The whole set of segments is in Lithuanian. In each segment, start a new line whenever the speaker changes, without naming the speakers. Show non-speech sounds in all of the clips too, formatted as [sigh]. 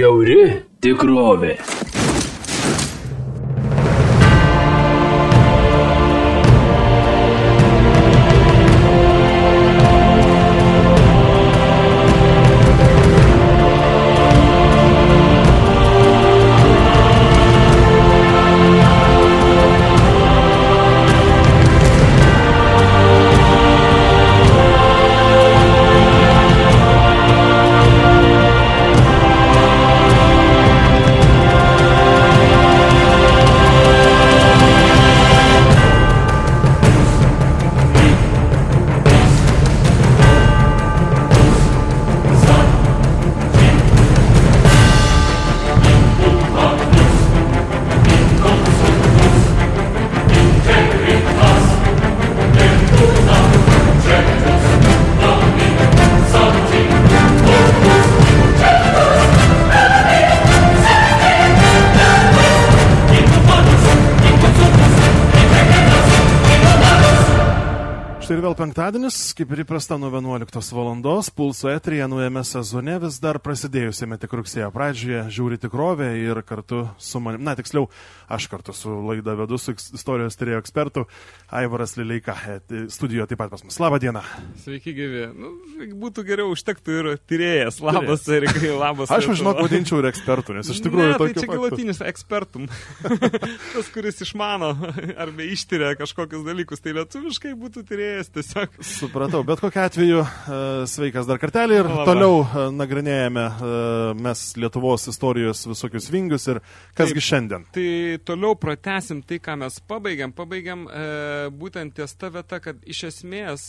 Žiauri tikrovė.
Ir penktadienis, kaip ir įprasta nuo 11 valandos, pulso etrija naujame sezone vis dar prasidėjusiame tik rugsėjo pradžioje žiūri tikrovę ir kartu su manim, na tiksliau, aš kartu su laida vedu su istorijos tyrėjo ekspertu Aivaras Lileika, e, studijoje taip pat pas mus. Labą dieną.
Sveiki, gyvi. Nu, būtų geriau užtektų ir tyrėjas. Labas, Erikai, labas.
Aš žinok, vadinčiau ir ekspertų, nes iš tikrųjų
ne, tai čia galutinis ekspertum. [laughs] Tas, kuris išmano arba ištiria kažkokius dalykus, tai lietuviškai būtų tyrėjas tiesiog.
Supratau, bet kokiu atveju e, sveikas dar kartelį ir
Labą.
toliau e, nagrinėjame e, mes Lietuvos istorijos visokius vingius ir kasgi
Taip.
šiandien.
Tai toliau pratesim tai, ką mes. Pabaigiam e, būtent ties ta vieta, kad iš esmės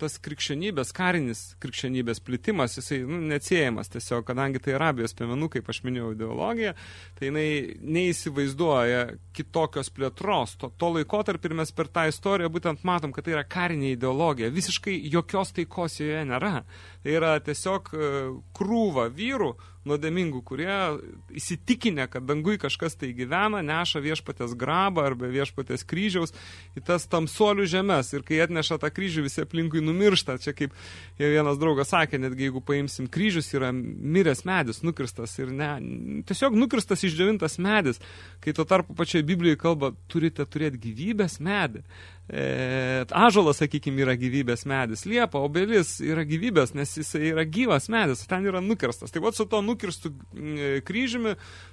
tas krikščionybės, karinis krikščionybės plitimas, jisai nu, neatsiejamas tiesiog, kadangi tai arabijos piemenų, kaip aš minėjau, ideologija, tai jinai neįsivaizduoja kitokios plėtros. To, to laikotarpį ir mes per tą istoriją būtent matom, kad tai yra karinė ideologija. Visiškai jokios taikos joje nėra. Tai yra tiesiog e, krūva vyrų, nuodėmingų, kurie įsitikinę, kad dangui kažkas tai gyvena, neša viešpatės grabą arba viešpatės kryžiaus į tas tamsuolių žemės. Ir kai atneša tą kryžių, visi aplinkui numiršta. Čia kaip vienas draugas sakė, netgi jeigu paimsim kryžius, yra miręs medis, nukirstas ir ne, tiesiog nukirstas išdžiovintas medis. Kai tuo tarpu pačioje Biblijoje kalba, turite turėti gyvybės medį. E, ažolas, sakykime, yra gyvybės medis. Liepa, obelis yra gyvybės, nes jis yra gyvas medis, ten yra nukirstas. Tai va su to nukirstų mm, kryžiumi,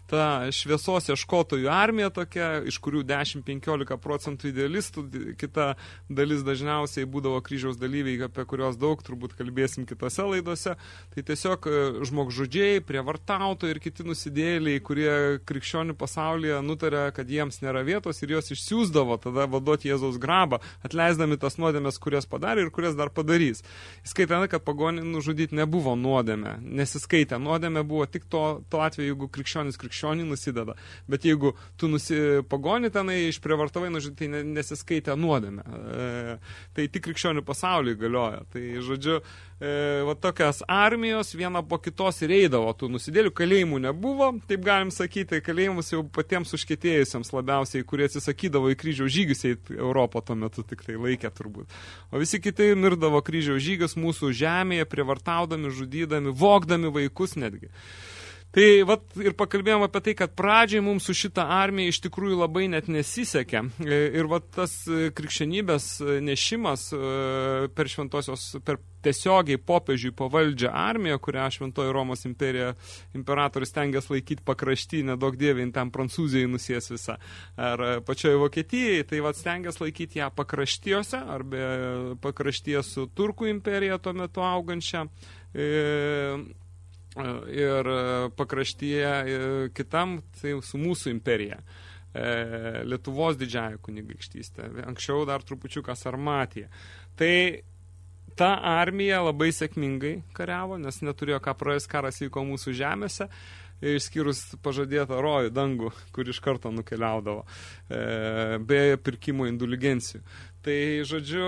ta šviesos ieškotojų armija tokia, iš kurių 10-15 procentų idealistų, kita dalis dažniausiai būdavo kryžiaus dalyviai, apie kuriuos daug turbūt kalbėsim kitose laidose. Tai tiesiog e, žmogžudžiai, prievartautojai ir kiti nusidėliai, kurie krikščionių pasaulyje nutarė, kad jiems nėra vietos ir juos išsiųsdavo tada vadoti Jėzaus grabą, atleisdami tas nuodėmės, kurias padarė ir kurias dar padarys. Įskaitant, kad pagonį nužudyti nebuvo nuodėmė, nesiskaitė. Nuodėmė buvo tik to, to atveju, jeigu krikščionis krikščionį nusideda. Bet jeigu tu nusi, pagonį tenai išprievartavai nužudyti, tai ne, nesiskaitė nuodėmė. E, tai tik krikščionių pasaulyje galioja. Tai, žodžiu, e, va tokias armijos viena po kitos ir eidavo tų nusidėlių, kalėjimų nebuvo, taip galim sakyti, kalėjimus jau patiems užkėtėjusiems labiausiai, kurie atsisakydavo į kryžiaus žygius eiti Europą tuo metu tik tai laikė turbūt. O visi kiti mirdavo kryžiaus žygius mūsų žemėje, prievartaudami, žudydami, vogdami vaikus netgi. Tai vat, ir pakalbėjom apie tai, kad pradžiai mums su šitą armiją iš tikrųjų labai net nesisekė. Ir vat, tas e, krikščionybės e, nešimas e, per šventosios, per tiesiogiai popiežiui pavaldžią armiją, kurią šventoji Romos imperija, imperatorius tengiasi laikyti pakrašty, nedaug dievin ten prancūzijai nusies visą. Ar pačioje Vokietijai, tai vat stengiasi laikyti ją pakraštijose, arba pakraštyje su Turkų imperija tuo metu augančia. E, ir e, pakraštyje e, kitam, tai su mūsų imperija. E, Lietuvos didžiąją kunigaikštystę. Anksčiau dar trupučiuką Sarmatija. Tai ta armija labai sėkmingai kariavo, nes neturėjo ką praėjus karas vyko mūsų žemėse, išskyrus pažadėtą rojų dangų, kur iš karto nukeliaudavo, e, be pirkimo indulgencijų. Tai, žodžiu,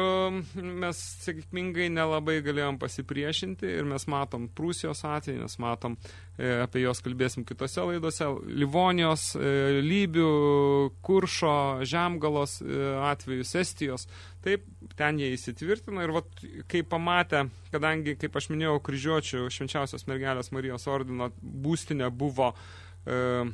mes sėkmingai nelabai galėjom pasipriešinti ir mes matom Prūsijos atvejį, mes matom, e, apie jos kalbėsim kitose laidose, Livonijos, e, Lybių, Kuršo, Žemgalos e, atvejus, Estijos. Taip, ten jie įsitvirtino ir vat, kai pamatė kadangi, kaip aš minėjau, kryžiuočių švenčiausios mergelės Marijos ordino būstinė buvo e,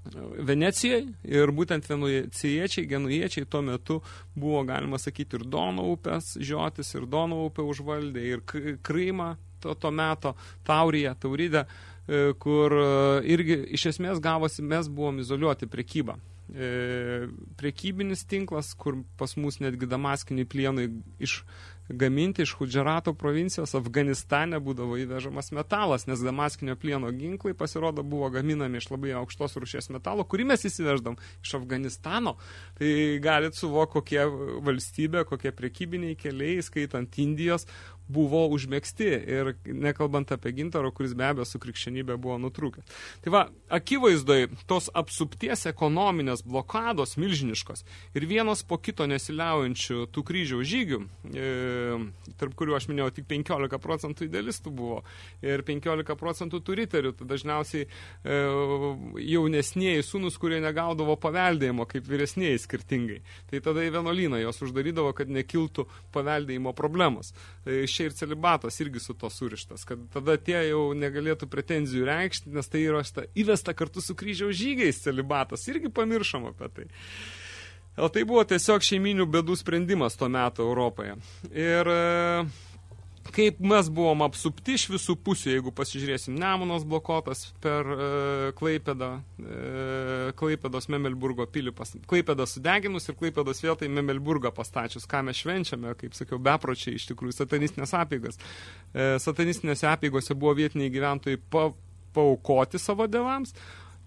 Venecijai ir būtent venecijiečiai, genujiečiai tuo metu buvo, galima sakyti, ir Dono upės žiotis, ir Dono upė užvaldė, ir Krymą to, to meto, Tauriją, Tauridę, e, kur e, irgi iš esmės gavosi, mes buvom izoliuoti prekybą. E, prekybinis tinklas, kur pas mus netgi damaskiniai plienai iš gaminti iš Hudžerato provincijos Afganistane būdavo įvežamas metalas, nes damaskinio plieno ginklai pasirodo buvo gaminami iš labai aukštos rūšies metalo, kurį mes įsiveždam iš Afganistano. Tai galit suvokti, kokie valstybė, kokie prekybiniai keliai, skaitant Indijos, buvo užmėgsti ir nekalbant apie gintaro, kuris be abejo su krikščionybė buvo nutrūkęs. Tai va, akivaizdoj tos apsupties ekonominės blokados milžiniškos ir vienos po kito nesiliaujančių tų kryžiaus žygių, e, tarp kurių aš minėjau tik 15 procentų idealistų buvo ir 15 procentų tų riterių, tai dažniausiai e, jaunesnieji sūnus, kurie negaudavo paveldėjimo kaip vyresnieji skirtingai. Tai tada į vienuolyną jos uždarydavo, kad nekiltų paveldėjimo problemos. E, čia ir celibatas irgi su to surištas, kad tada tie jau negalėtų pretenzijų reikšti, nes tai šita įvesta kartu su kryžiaus žygiais celibatas, irgi pamiršom apie tai. O tai buvo tiesiog šeiminių bėdų sprendimas tuo metu Europoje. Ir kaip mes buvom apsupti iš visų pusių, jeigu pasižiūrėsim, Nemunas blokuotas per e, Klaipėdą, e, Klaipėdos Memelburgo pilį, pas, Klaipėdą sudeginus ir Klaipėdos vėl tai Memelburgą pastačius, ką mes švenčiame, kaip sakiau, bepročiai iš tikrųjų, satanistinės apėgas. E, satanistinėse apėgose buvo vietiniai gyventojai pa, paukoti savo devams,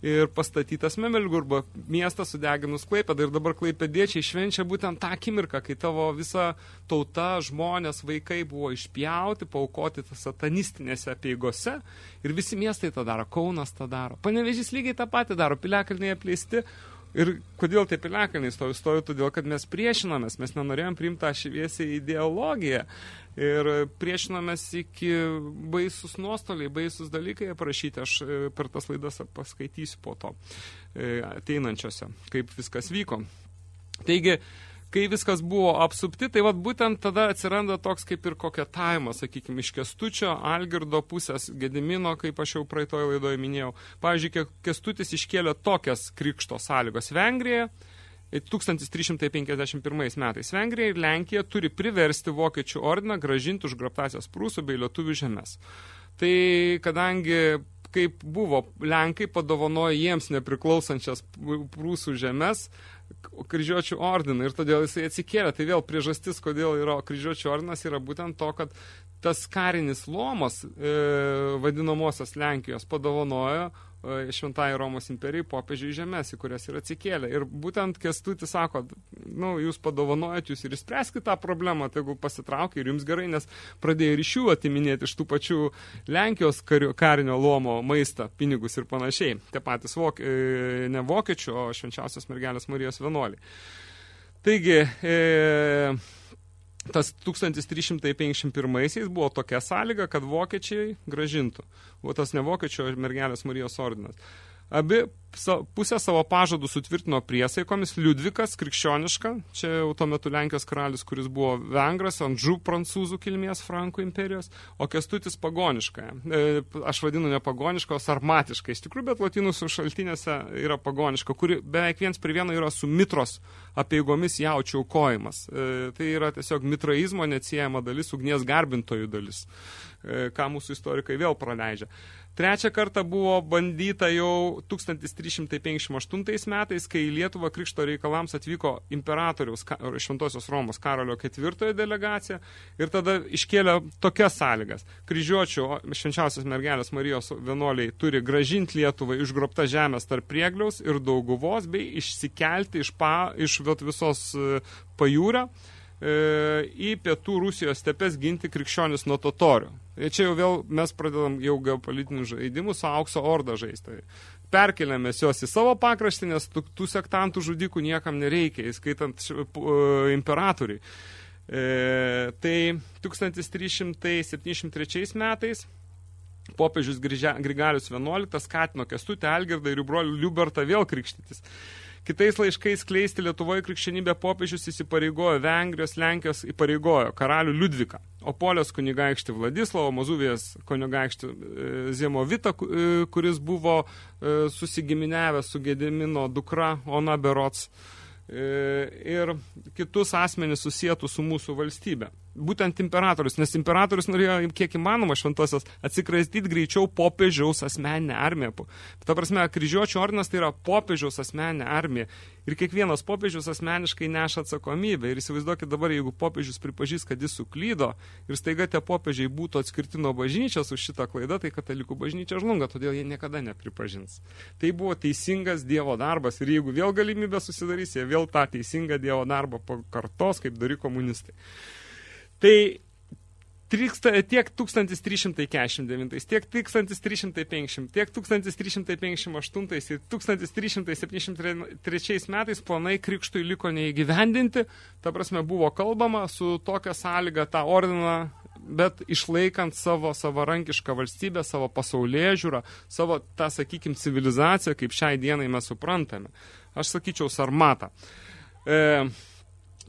ir pastatytas Memelgurbo miestas sudeginus Klaipėdą. Ir dabar klaipėdiečiai švenčia būtent tą akimirką, kai tavo visa tauta, žmonės, vaikai buvo išpjauti, paukoti satanistinėse apieigose ir visi miestai tą daro, Kaunas tą daro. Panevežys lygiai tą patį daro, piliakalniai apleisti, Ir kodėl tie piliakalniai stovi? Stovi todėl, kad mes priešinomės, mes nenorėjom priimti tą šviesią ideologiją. Ir priešinomės iki baisus nuostoliai, baisus dalykai aprašyti. Aš e, per tas laidas paskaitysiu po to e, ateinančiose, kaip viskas vyko. Taigi, kai viskas buvo apsupti, tai vat būtent tada atsiranda toks kaip ir koketavimas, sakykime, iš Kestučio, Algirdo pusės, Gedimino, kaip aš jau praeitoje laidoje minėjau. Pavyzdžiui, Kestutis iškėlė tokias krikšto sąlygos Vengrijoje, 1351 metais Vengrija ir Lenkija turi priversti vokiečių ordiną gražinti užgraptasias prūsų bei lietuvių žemės. Tai kadangi kaip buvo, Lenkai padovanojo jiems nepriklausančias prūsų žemės, kryžiuočių ordiną ir todėl jisai atsikėlė. Tai vėl priežastis, kodėl yra kryžiuočių ordinas, yra būtent to, kad tas karinis lomas e, vadinamosios Lenkijos padovanojo šventai Romos imperijai popiežiai žemės, į kurias ir atsikėlė. Ir būtent Kestutis sako, nu, jūs padovanojat, jūs ir spręskite tą problemą, jeigu pasitraukia ir jums gerai, nes pradėjo ir iš jų atiminėti iš tų pačių Lenkijos kario, karinio lomo maistą, pinigus ir panašiai. Tie patys vok, e, ne vokiečių, o švenčiausios mergelės Marijos vienuoliai. Taigi, e, tas 1351 buvo tokia sąlyga, kad vokiečiai gražintų. O tas ne vokiečio mergelės Marijos ordinas. Abi pusę savo pažadų sutvirtino priesaikomis Liudvikas krikščioniška, čia jau tuo metu Lenkijos karalius, kuris buvo vengras, Andžų prancūzų kilmės Frankų imperijos, o Kestutis pagoniška. E, aš vadinu ne pagoniška, o sarmatiška. Iš tikrųjų, bet latinų šaltinėse yra pagoniška, kuri beveik viens prie vieno yra su mitros apieigomis jaučių aukojimas. E, tai yra tiesiog mitraizmo neatsiejama dalis, ugnies garbintojų dalis, ką mūsų istorikai vėl praleidžia. Trečią kartą buvo bandyta jau 1358 metais, kai į Lietuvą krikšto reikalams atvyko imperatoriaus Šventosios Romos Karolio ketvirtojo delegacija ir tada iškėlė tokias sąlygas. Kryžiuočių švenčiausios mergelės Marijos vienuoliai turi gražinti Lietuvai išgrobta žemės tarp priegliaus ir dauguvos bei išsikelti iš, pa, iš visos e, pajūrio E, į pietų Rusijos stepes ginti krikščionis nuo totorių. Ir čia jau vėl mes pradedam jau geopolitinius žaidimus su aukso orda žaisti. Perkeliamės juos į savo pakraštį, nes tų, tų sektantų žudikų niekam nereikia, įskaitant uh, imperatoriai. E, tai 1373 metais popiežius Grigalius XI skatino Kestutį Algirdą ir jų brolių Liubertą vėl krikštytis. Kitais laiškais kleisti Lietuvoje krikščionybę popiežius įsipareigojo Vengrijos, Lenkijos įpareigojo karalių Liudviką, o Polės kunigaikštį Vladislavą, Mazuvijos kunigaikštį e, Ziemovitą, e, kuris buvo e, susigiminiavęs su Gedimino dukra Ona Berots ir kitus asmenis susijėtų su mūsų valstybe būtent imperatorius, nes imperatorius norėjo kiek įmanoma šventosios atsikraistyti greičiau popiežiaus asmeninę armiją. Ta prasme, kryžiuočio ordinas tai yra popiežiaus asmeninė armija. Ir kiekvienas popiežius asmeniškai neša atsakomybę. Ir įsivaizduokit dabar, jeigu popiežius pripažys, kad jis suklydo ir staiga tie popiežiai būtų atskirti nuo bažnyčios už šitą klaidą, tai katalikų bažnyčia žlunga, todėl jie niekada nepripažins. Tai buvo teisingas Dievo darbas ir jeigu vėl galimybė susidarys, jie vėl tą teisingą Dievo darbą pakartos, kaip dary komunistai. Tai tiek 1349, tiek 1350, tiek 1358 ir 1373 metais planai krikštui liko neįgyvendinti. Ta prasme, buvo kalbama su tokia sąlyga tą ordiną bet išlaikant savo savarankišką valstybę, savo pasaulyje žiūrą, savo tą, sakykime, civilizaciją, kaip šiai dienai mes suprantame. Aš sakyčiau, sarmatą. E,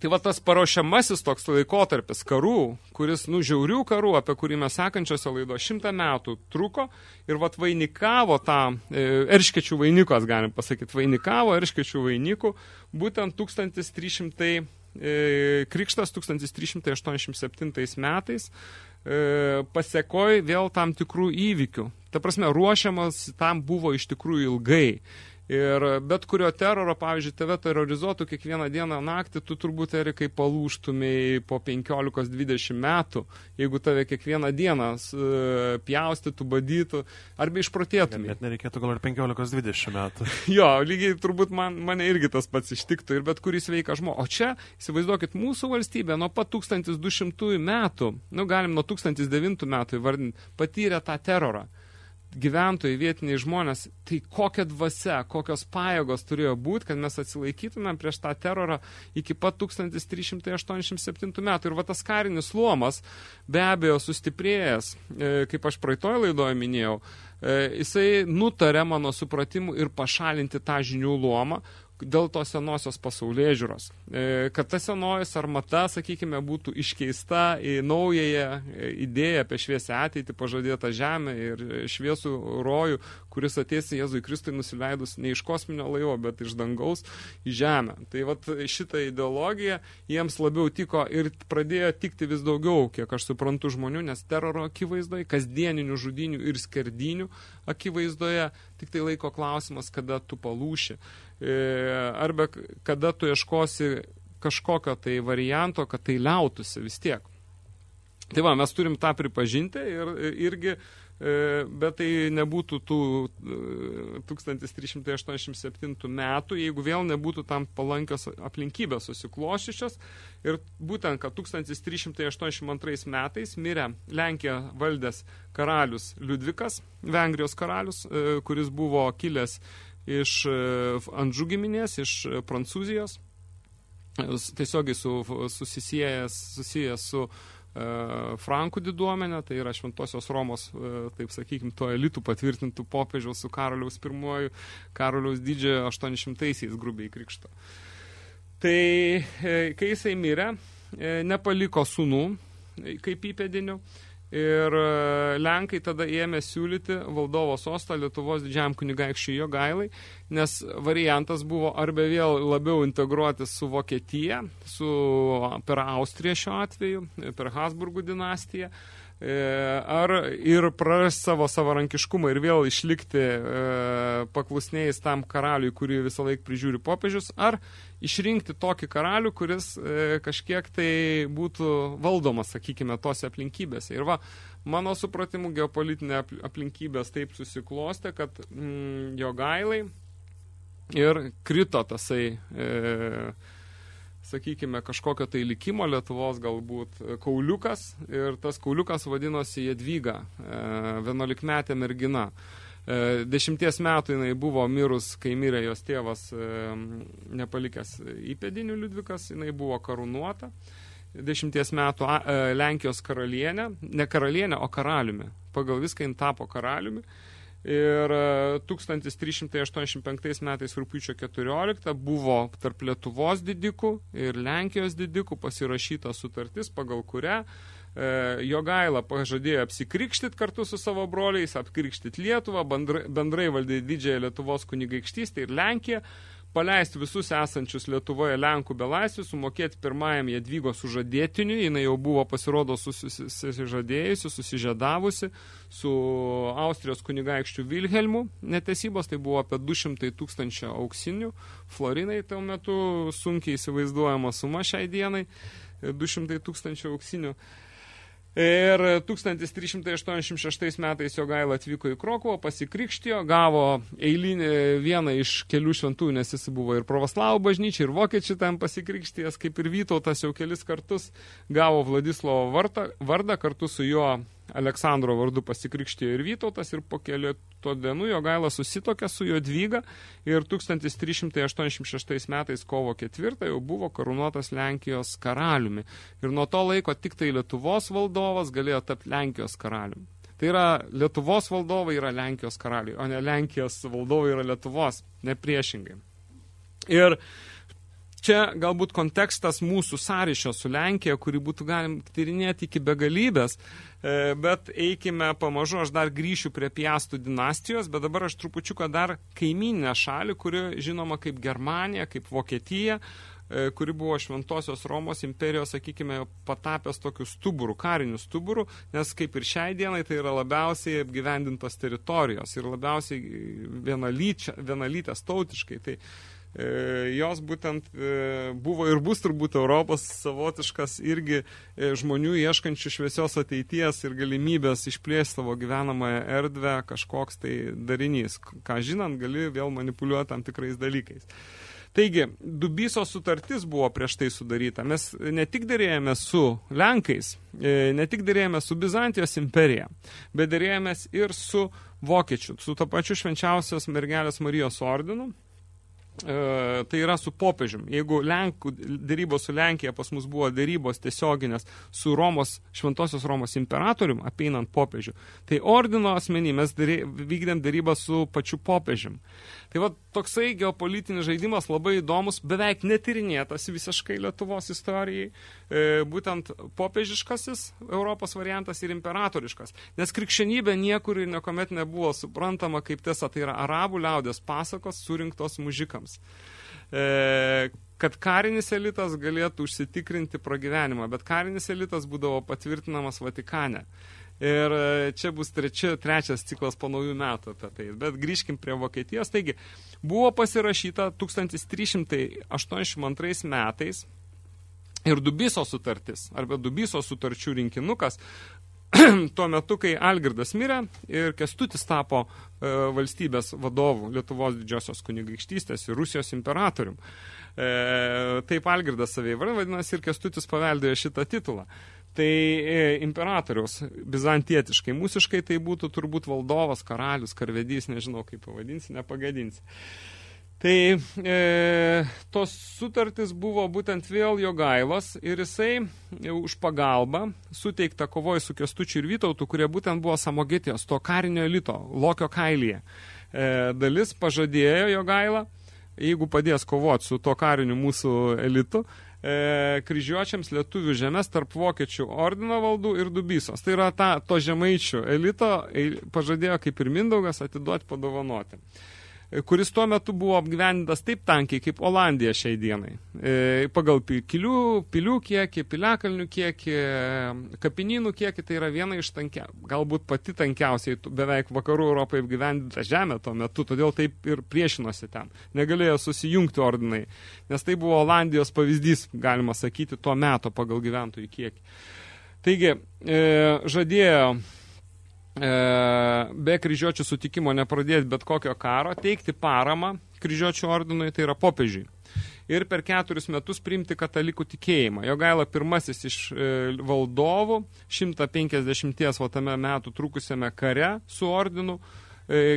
Tai va tas paruošiamasis toks laikotarpis karų, kuris, nu, žiaurių karų, apie kurį mes sekančiose laido šimtą metų truko ir vat vainikavo tą, e, erškečių vainikos, galim pasakyti, vainikavo erškečių vainikų, būtent 1300, e, krikštas 1387 metais, e, pasiekoj vėl tam tikrų įvykių. Ta prasme, ruošiamas tam buvo iš tikrųjų ilgai. Ir bet kurio teroro, pavyzdžiui, tave terrorizuotų kiekvieną dieną naktį, tu turbūt, Erikai, palūštumėjai po 15-20 metų, jeigu tave kiekvieną dieną uh, pjaustytų, badytų, arba išprotėtumai.
Net nereikėtų gal ir 15-20 metų. [laughs]
jo, lygiai turbūt man, mane irgi tas pats ištiktų ir bet kuris veikia žmogus. O čia, įsivaizduokit, mūsų valstybė nuo pat 1200 metų, nu galim nuo 1009 metų įvardinti, patyrė tą terorą gyventojai, vietiniai žmonės, tai kokia dvasia, kokios pajėgos turėjo būti, kad mes atsilaikytumėm prieš tą terorą iki pat 1387 metų. Ir va tas karinis luomas be abejo sustiprėjęs, e, kaip aš praeitoj laidoje minėjau, e, jisai nutarė mano supratimu ir pašalinti tą žinių luomą, dėl tos senosios pasaulyje žiūros. E, kad ta senoji sarmata, sakykime, būtų iškeista į naująją e, idėją apie šviesę ateitį, pažadėtą žemę ir šviesų rojų, kuris ateis Jėzui Kristui nusileidus ne iš kosminio laivo, bet iš dangaus į žemę. Tai vat šitą ideologiją jiems labiau tiko ir pradėjo tikti vis daugiau, kiek aš suprantu žmonių, nes teroro akivaizdoje, kasdieninių žudinių ir skerdinių akivaizdoje, tik tai laiko klausimas, kada tu palūši. E, arba kada tu ieškosi kažkokio tai varianto, kad tai liautųsi vis tiek. Tai va, mes turim tą pripažinti ir irgi E, bet tai nebūtų tų 1387 e, metų, jeigu vėl nebūtų tam palankios aplinkybės susiklošyšios. Ir būtent, kad 1382 metais mirė Lenkija valdęs karalius Liudvikas, Vengrijos karalius, e, kuris buvo kilęs iš Andžų giminės, iš Prancūzijos, tiesiogiai su, susisijęs, susijęs su E, Frankų diduomenė, tai yra Šventosios Romos, e, taip sakykime, to elitų patvirtintų popiežiaus su Karoliaus pirmuoju, Karoliaus didžiojo 800-aisiais grubiai krikšto. Tai e, kai jisai mirė, nepaliko sunų kaip įpėdinių, Ir e, Lenkai tada ėmė siūlyti valdovo sostą Lietuvos didžiam kunigaikščiui Jogailai, nes variantas buvo arba vėl labiau integruotis su Vokietija, su, per Austriją šiuo atveju, per Habsburgų dinastiją, ar ir praras savo savarankiškumą ir vėl išlikti e, paklusniais tam karaliui, kurį visą laiką prižiūri popiežius, ar išrinkti tokį karalių, kuris e, kažkiek tai būtų valdomas, sakykime, tose aplinkybėse. Ir va, mano supratimu, geopolitinė aplinkybės taip susiklostė, kad mm, jo gailai ir krito tasai e, sakykime, kažkokio tai likimo Lietuvos galbūt kauliukas ir tas kauliukas vadinosi Jadvyga, e, vienuolikmetė mergina. E, dešimties metų jinai buvo mirus, kai mirė jos tėvas e, nepalikęs įpėdinių Liudvikas, jinai buvo karūnuota. Dešimties metų Lenkijos karalienė, ne karalienė, o karaliumi. Pagal viską jin tapo karaliumi. Ir 1385 e, metais rūpiučio 14 buvo tarp Lietuvos didikų ir Lenkijos didikų pasirašyta sutartis, pagal kurią e, Jogaila pažadėjo apsikrikštit kartu su savo broliais, apkrikštit Lietuvą, bendrai, bendrai valdyti didžiąją Lietuvos kunigaikštystę ir Lenkiją, paleisti visus esančius Lietuvoje Lenkų belaisvius, sumokėti pirmajam Jadvygos sužadėtiniui, jinai jau buvo pasirodo susižadėjusi, susižadavusi su Austrijos kunigaikščiu Vilhelmu netesybos, tai buvo apie 200 tūkstančių auksinių, florinai tuo metu sunkiai įsivaizduojama suma šiai dienai, 200 tūkstančių auksinių. Ir 1386 metais Jogaila atvyko į Krokuvą, pasikrikštijo, gavo eilinį vieną iš kelių šventų, nes jis buvo ir pravoslavų bažnyčia, ir vokiečių ten pasikrikštijęs, kaip ir Vytautas jau kelis kartus gavo Vladislovo vardą, vardą kartu su juo Aleksandro vardu pasikrikštijo ir Vytautas ir po keleto dienų jo gaila susitokė su jo dvyga ir 1386 metais kovo 4 jau buvo karūnuotas Lenkijos karaliumi. Ir nuo to laiko tik tai Lietuvos valdovas galėjo tapti Lenkijos karaliumi. Tai yra Lietuvos valdovai yra Lenkijos karaliai, o ne Lenkijos valdovai yra Lietuvos, ne priešingai. Čia galbūt kontekstas mūsų sąryšio su Lenkija, kurį būtų galim tyrinėti iki begalybės, E, bet eikime pamažu, aš dar grįšiu prie Piastų dinastijos, bet dabar aš trupučiuką dar kaiminę šalį, kuri žinoma kaip Germanija, kaip Vokietija, e, kuri buvo Šventosios Romos imperijos, sakykime, patapęs tokių stuburų, karinių stuburų, nes kaip ir šiai dienai tai yra labiausiai apgyvendintos teritorijos ir labiausiai vienalytės tautiškai. Tai jos būtent e, buvo ir bus turbūt Europos savotiškas irgi e, žmonių ieškančių šviesios ateities ir galimybės išplėsti savo gyvenamąją erdvę kažkoks tai darinys. Ką žinant, gali vėl manipuliuoti tam tikrais dalykais. Taigi, Dubyso sutartis buvo prieš tai sudaryta. Mes ne tik dėrėjome su Lenkais, ne tik dėrėjome su Bizantijos imperija, bet dėrėjomės ir su Vokiečių, su to pačiu švenčiausios mergelės Marijos ordinu, E, tai yra su popiežium. Jeigu Lenkų dėrybos su Lenkija pas mus buvo dėrybos tiesioginės su Romos, Šventosios Romos imperatorium, apeinant popiežių, tai ordino asmenį mes dėry, vykdėm dėrybą su pačiu popiežium. Tai va toksai geopolitinis žaidimas labai įdomus, beveik netirinėtas visiškai Lietuvos istorijai, e, būtent popiežiškasis Europos variantas ir imperatoriškas. Nes krikščionybė niekur ir niekuomet nebuvo suprantama kaip tiesa, tai yra arabų liaudės pasakos surinktos mužikams. E, kad karinis elitas galėtų užsitikrinti pragyvenimą, bet karinis elitas būdavo patvirtinamas Vatikane. Ir e, čia bus trečia, trečias ciklas po naujų metų apie tai. Bet grįžkim prie Vokietijos. Taigi, buvo pasirašyta 1382 metais ir Dubiso sutartis, arba Dubiso sutarčių rinkinukas, [clears throat] tuo metu, kai Algirdas mirė ir Kestutis tapo e, valstybės vadovų Lietuvos didžiosios kunigaikštystės ir Rusijos imperatorium. E, taip Algirdas savai vadinasi ir Kestutis paveldėjo šitą titulą. Tai e, imperatoriaus bizantietiškai, mūsiškai tai būtų turbūt valdovas, karalius, karvedys, nežinau kaip pavadinsi, nepagadinsi. Tai e, tos sutartis buvo būtent vėl jo gailos ir jisai e, už pagalbą suteikta kovoje su Kestučiu ir Vytautu, kurie būtent buvo Samogetijos, to karinio elito, Lokio kailyje. E, dalis pažadėjo jo gailą, jeigu padės kovoti su to kariniu mūsų elitu, e, kryžiuočiams lietuvių žemės tarp vokiečių ordino valdų ir dubysos. Tai yra ta, to žemaičių elito pažadėjo kaip ir Mindaugas atiduoti padovanoti kuris tuo metu buvo apgyvendintas taip tankiai kaip Olandija šiai dienai. E, pagal pilių, pilių kiekį, piliakalnių kiekį, kapinynų kiekį, tai yra viena iš tankia, galbūt pati tankiausiai beveik vakarų Europoje apgyvendinta žemė tuo metu, todėl taip ir priešinosi ten. Negalėjo susijungti ordinai, nes tai buvo Olandijos pavyzdys, galima sakyti, tuo metu pagal gyventojų kiekį. Taigi, e, žadėjo E, be kryžiuočių sutikimo nepradėti bet kokio karo, teikti paramą kryžiuočių ordinui, tai yra popiežiui. Ir per keturis metus priimti katalikų tikėjimą. Jo gaila pirmasis iš e, valdovų 150 va tame metų trukusiame kare su ordinu e,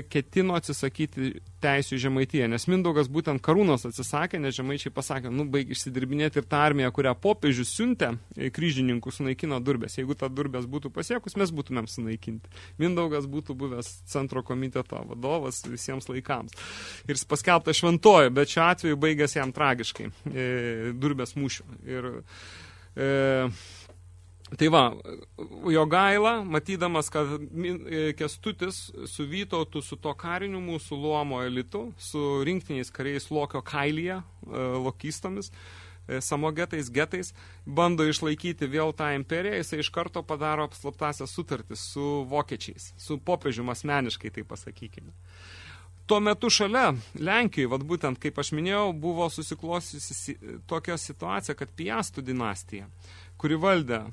ketino atsisakyti teisių žemaityje, nes Mindaugas būtent karūnos atsisakė, nes žemaičiai pasakė, nu baig išsidirbinėti ir tą armiją, kurią popiežius siuntė e, kryžininkų sunaikino durbės. Jeigu ta durbės būtų pasiekus, mes būtumėm sunaikinti. Mindaugas būtų buvęs centro komiteto vadovas visiems laikams. Ir jis paskelbta šventojo, bet šiuo atveju baigėsi jam tragiškai e, durbės mūšių. Ir e, Tai va, jo gaila, matydamas, kad e, Kestutis su Vytautu, su to kariniu mūsų luomo elitu, su rinktiniais kariais Lokio kailyje, e, lokistomis, e, samogetais, getais, bando išlaikyti vėl tą imperiją, jisai iš karto padaro slaptasias sutartis su vokiečiais, su popiežium asmeniškai, tai pasakykime. Tuo metu šalia Lenkijoje, vad būtent, kaip aš minėjau, buvo susiklosiusi tokia situacija, kad Piastų dinastija kuri valdė e,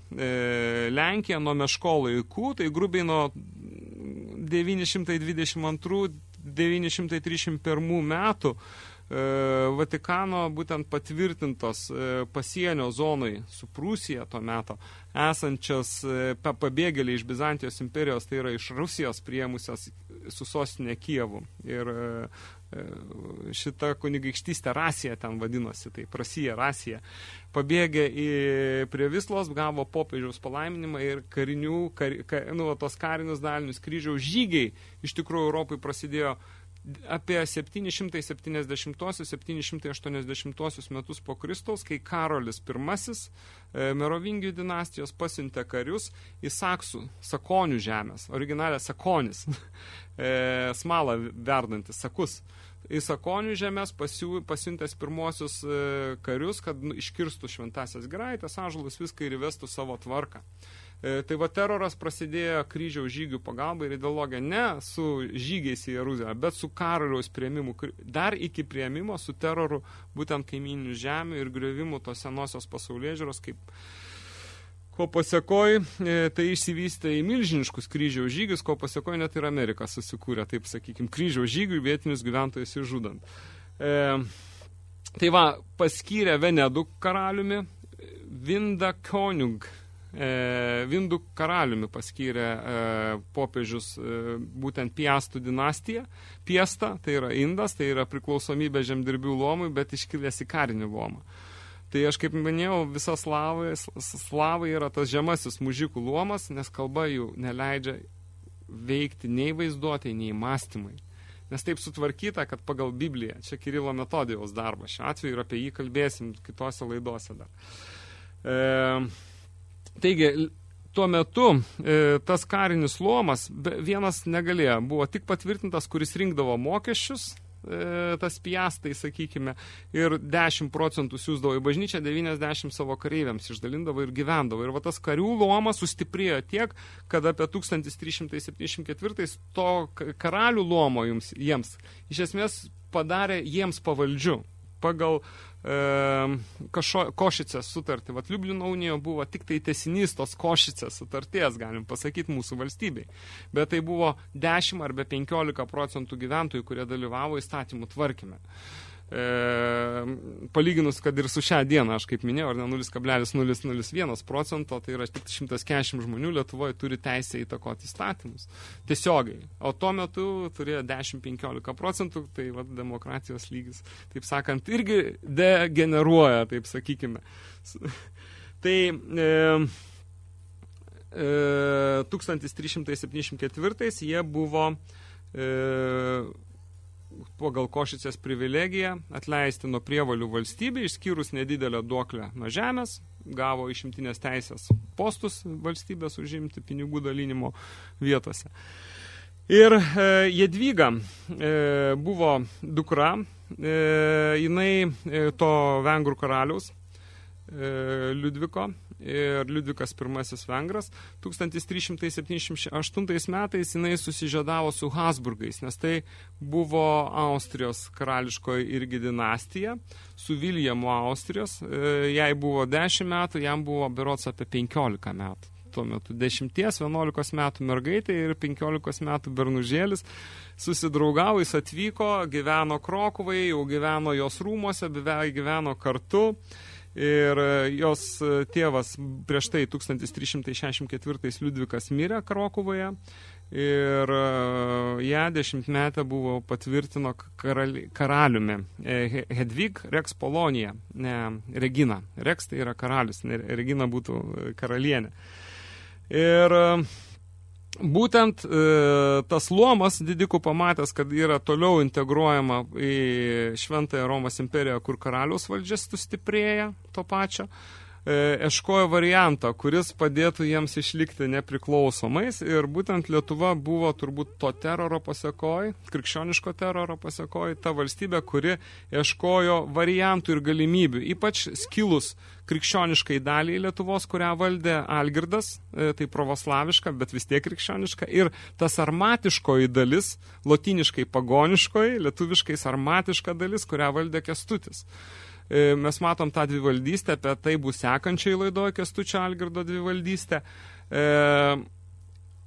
Lenkiją nuo Meško laikų, tai grubiai nuo 922-931 metų Vatikano būtent patvirtintos e, pasienio zonai su Prūsija to meto esančias e, pabėgėliai iš Bizantijos imperijos, tai yra iš Rusijos priemusios su sostinė Kievu. Ir šita kunigaikštystė Rasija ten vadinosi, tai prasija Rasija, pabėgė į, prie Vislos, gavo popiežiaus palaiminimą ir karinių, kar, kar, nu, tos karinius dalinius kryžiaus žygiai iš tikrųjų Europai prasidėjo apie 770-780 metus po Kristaus, kai Karolis I, e, Merovingių dinastijos pasiuntė karius į Saksų, Sakonių žemės, originalę Sakonis, [laughs] e, smalą verdantis, Sakus į Sakonių žemės pasiū, pasiuntęs pirmosius e, karius, kad nu, iškirstų šventasias graitės, ažalus viską ir įvestų savo tvarką. E, tai va teroras prasidėjo kryžiaus žygių pagalba ir ideologija ne su žygiais į Jeruzalę, bet su karaliaus prieimimu. Dar iki prieimimo su teroru būtent kaiminių žemių ir griovimu tos senosios pasaulėžiūros kaip ko pasekoj e, tai išsivystė į milžiniškus kryžiaus žygius, ko pasekoj net ir Amerika susikūrė, taip sakykim, kryžiaus žygių vietinius gyventojus išžudant. E, tai va, paskyrė Venedų karaliumi, Vinda Konung, e, Vindų karaliumi paskyrė e, popiežius e, būtent Piastų dinastiją. Piesta, tai yra Indas, tai yra priklausomybė žemdirbių luomui, bet iškilęs į karinį luomą. Tai aš kaip minėjau, visa slavai, slavai yra tas žemasis mužikų luomas, nes kalba jų neleidžia veikti nei vaizduotai, nei mąstymai. Nes taip sutvarkyta, kad pagal Bibliją, čia Kirilo metodijos darbas, šiuo atveju ir apie jį kalbėsim kitose laidose dar. E, taigi, tuo metu e, tas karinis luomas vienas negalėjo, buvo tik patvirtintas, kuris rinkdavo mokesčius, E, tas piastai, sakykime, ir 10 procentų siūsdavo į bažnyčią, 90 savo kareiviams išdalindavo ir gyvendavo. Ir va tas karių luomas sustiprėjo tiek, kad apie 1374 to karalių luomo jums, jiems iš esmės padarė jiems pavaldžiu pagal e, kašo, Košicės sutartį. Vat Liublino unijoje buvo tik tai tesinys tos Košicės sutarties, galim pasakyti, mūsų valstybei. Bet tai buvo 10 arba 15 procentų gyventojų, kurie dalyvavo įstatymų tvarkime e, palyginus, kad ir su šią dieną, aš kaip minėjau, ar ne 0,001 procento, tai yra tik 140 žmonių Lietuvoje turi teisę įtakoti įstatymus. Tiesiogiai. O tuo metu turėjo 10-15 procentų, tai va, demokratijos lygis, taip sakant, irgi degeneruoja, taip sakykime. tai e, e, 1374 jie buvo e, pagal Košicės privilegiją atleisti nuo prievalių valstybė, išskyrus nedidelę duoklę nuo žemės, gavo išimtinės teisės postus valstybės užimti pinigų dalinimo vietose. Ir e, Jedvyga e, buvo dukra, e, jinai e, to vengrų karaliaus, e, Liudviko, ir Liudvikas I Vengras. 1378 metais jinai susižadavo su Habsburgais, nes tai buvo Austrijos karališkoji irgi dinastija, su Viljamu Austrijos. E, jai buvo 10 metų, jam buvo berots apie 15 metų tuo metu 10-11 metų mergaitė ir 15 metų bernužėlis susidraugavo, jis atvyko, gyveno Krokuvai, jau gyveno jos rūmose, beveik gyveno kartu. Ir e, jos e, tėvas prieš tai 1364 Liudvikas mirė Krokuvoje ir e, ją dešimtmetę buvo patvirtino karali, karaliumi Hedvig Rex Polonija, ne Regina. Rex tai yra karalius, ne, Regina būtų karalienė. Ir būtent e, tas luomas didikų pamatęs, kad yra toliau integruojama į Šventąją Romos imperiją, kur karaliaus valdžia sustiprėja to pačio, ieškojo variantą, kuris padėtų jiems išlikti nepriklausomais ir būtent Lietuva buvo turbūt to teroro pasiekoj, krikščioniško teroro pasiekoj, ta valstybė, kuri ieškojo variantų ir galimybių, ypač skilus krikščioniškai daliai Lietuvos, kurią valdė Algirdas, tai pravoslaviška, bet vis tiek krikščioniška, ir tas armatiškoji dalis, lotiniškai pagoniškoji, lietuviškai sarmatiška dalis, kurią valdė Kestutis. E, mes matom tą dvivaldystę, apie tai bus sekančiai laidoje Kestučio Algirdo dvivaldystę. E,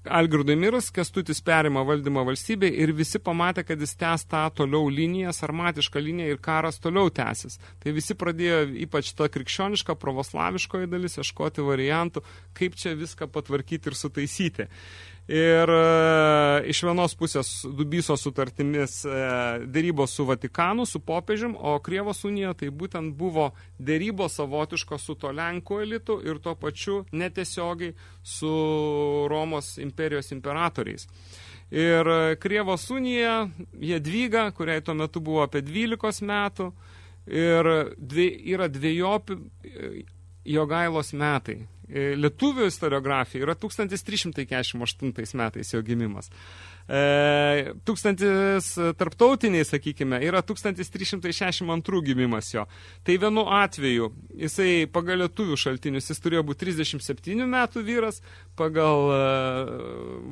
Algirdui mirus, Kestutis perima valdymą valstybei ir visi pamatė, kad jis tęs tą toliau liniją, sarmatišką liniją ir karas toliau tęsis. Tai visi pradėjo, ypač ta krikščioniška, pravoslaviškoji dalis, ieškoti variantų, kaip čia viską patvarkyti ir sutaisyti. Ir e, iš vienos pusės Dubyso sutartimis e, dėrybos su Vatikanu, su popiežium, o Krievos unija tai būtent buvo dėrybos savotiško su to Lenkų elitu ir tuo pačiu netiesiogiai su Romos imperijos imperatoriais. Ir e, Krievos unija, Jadvyga, kuriai tuo metu buvo apie 12 metų, ir dvi, yra dviejopi Jogailos metai. Lietuvių istoriografija yra 1348 metais jo gimimas. E, tūkstantis tarptautiniai, sakykime, yra 1362 gimimas jo. Tai vienu atveju, jisai pagal lietuvių šaltinius, jis turėjo būti 37 metų vyras, pagal e,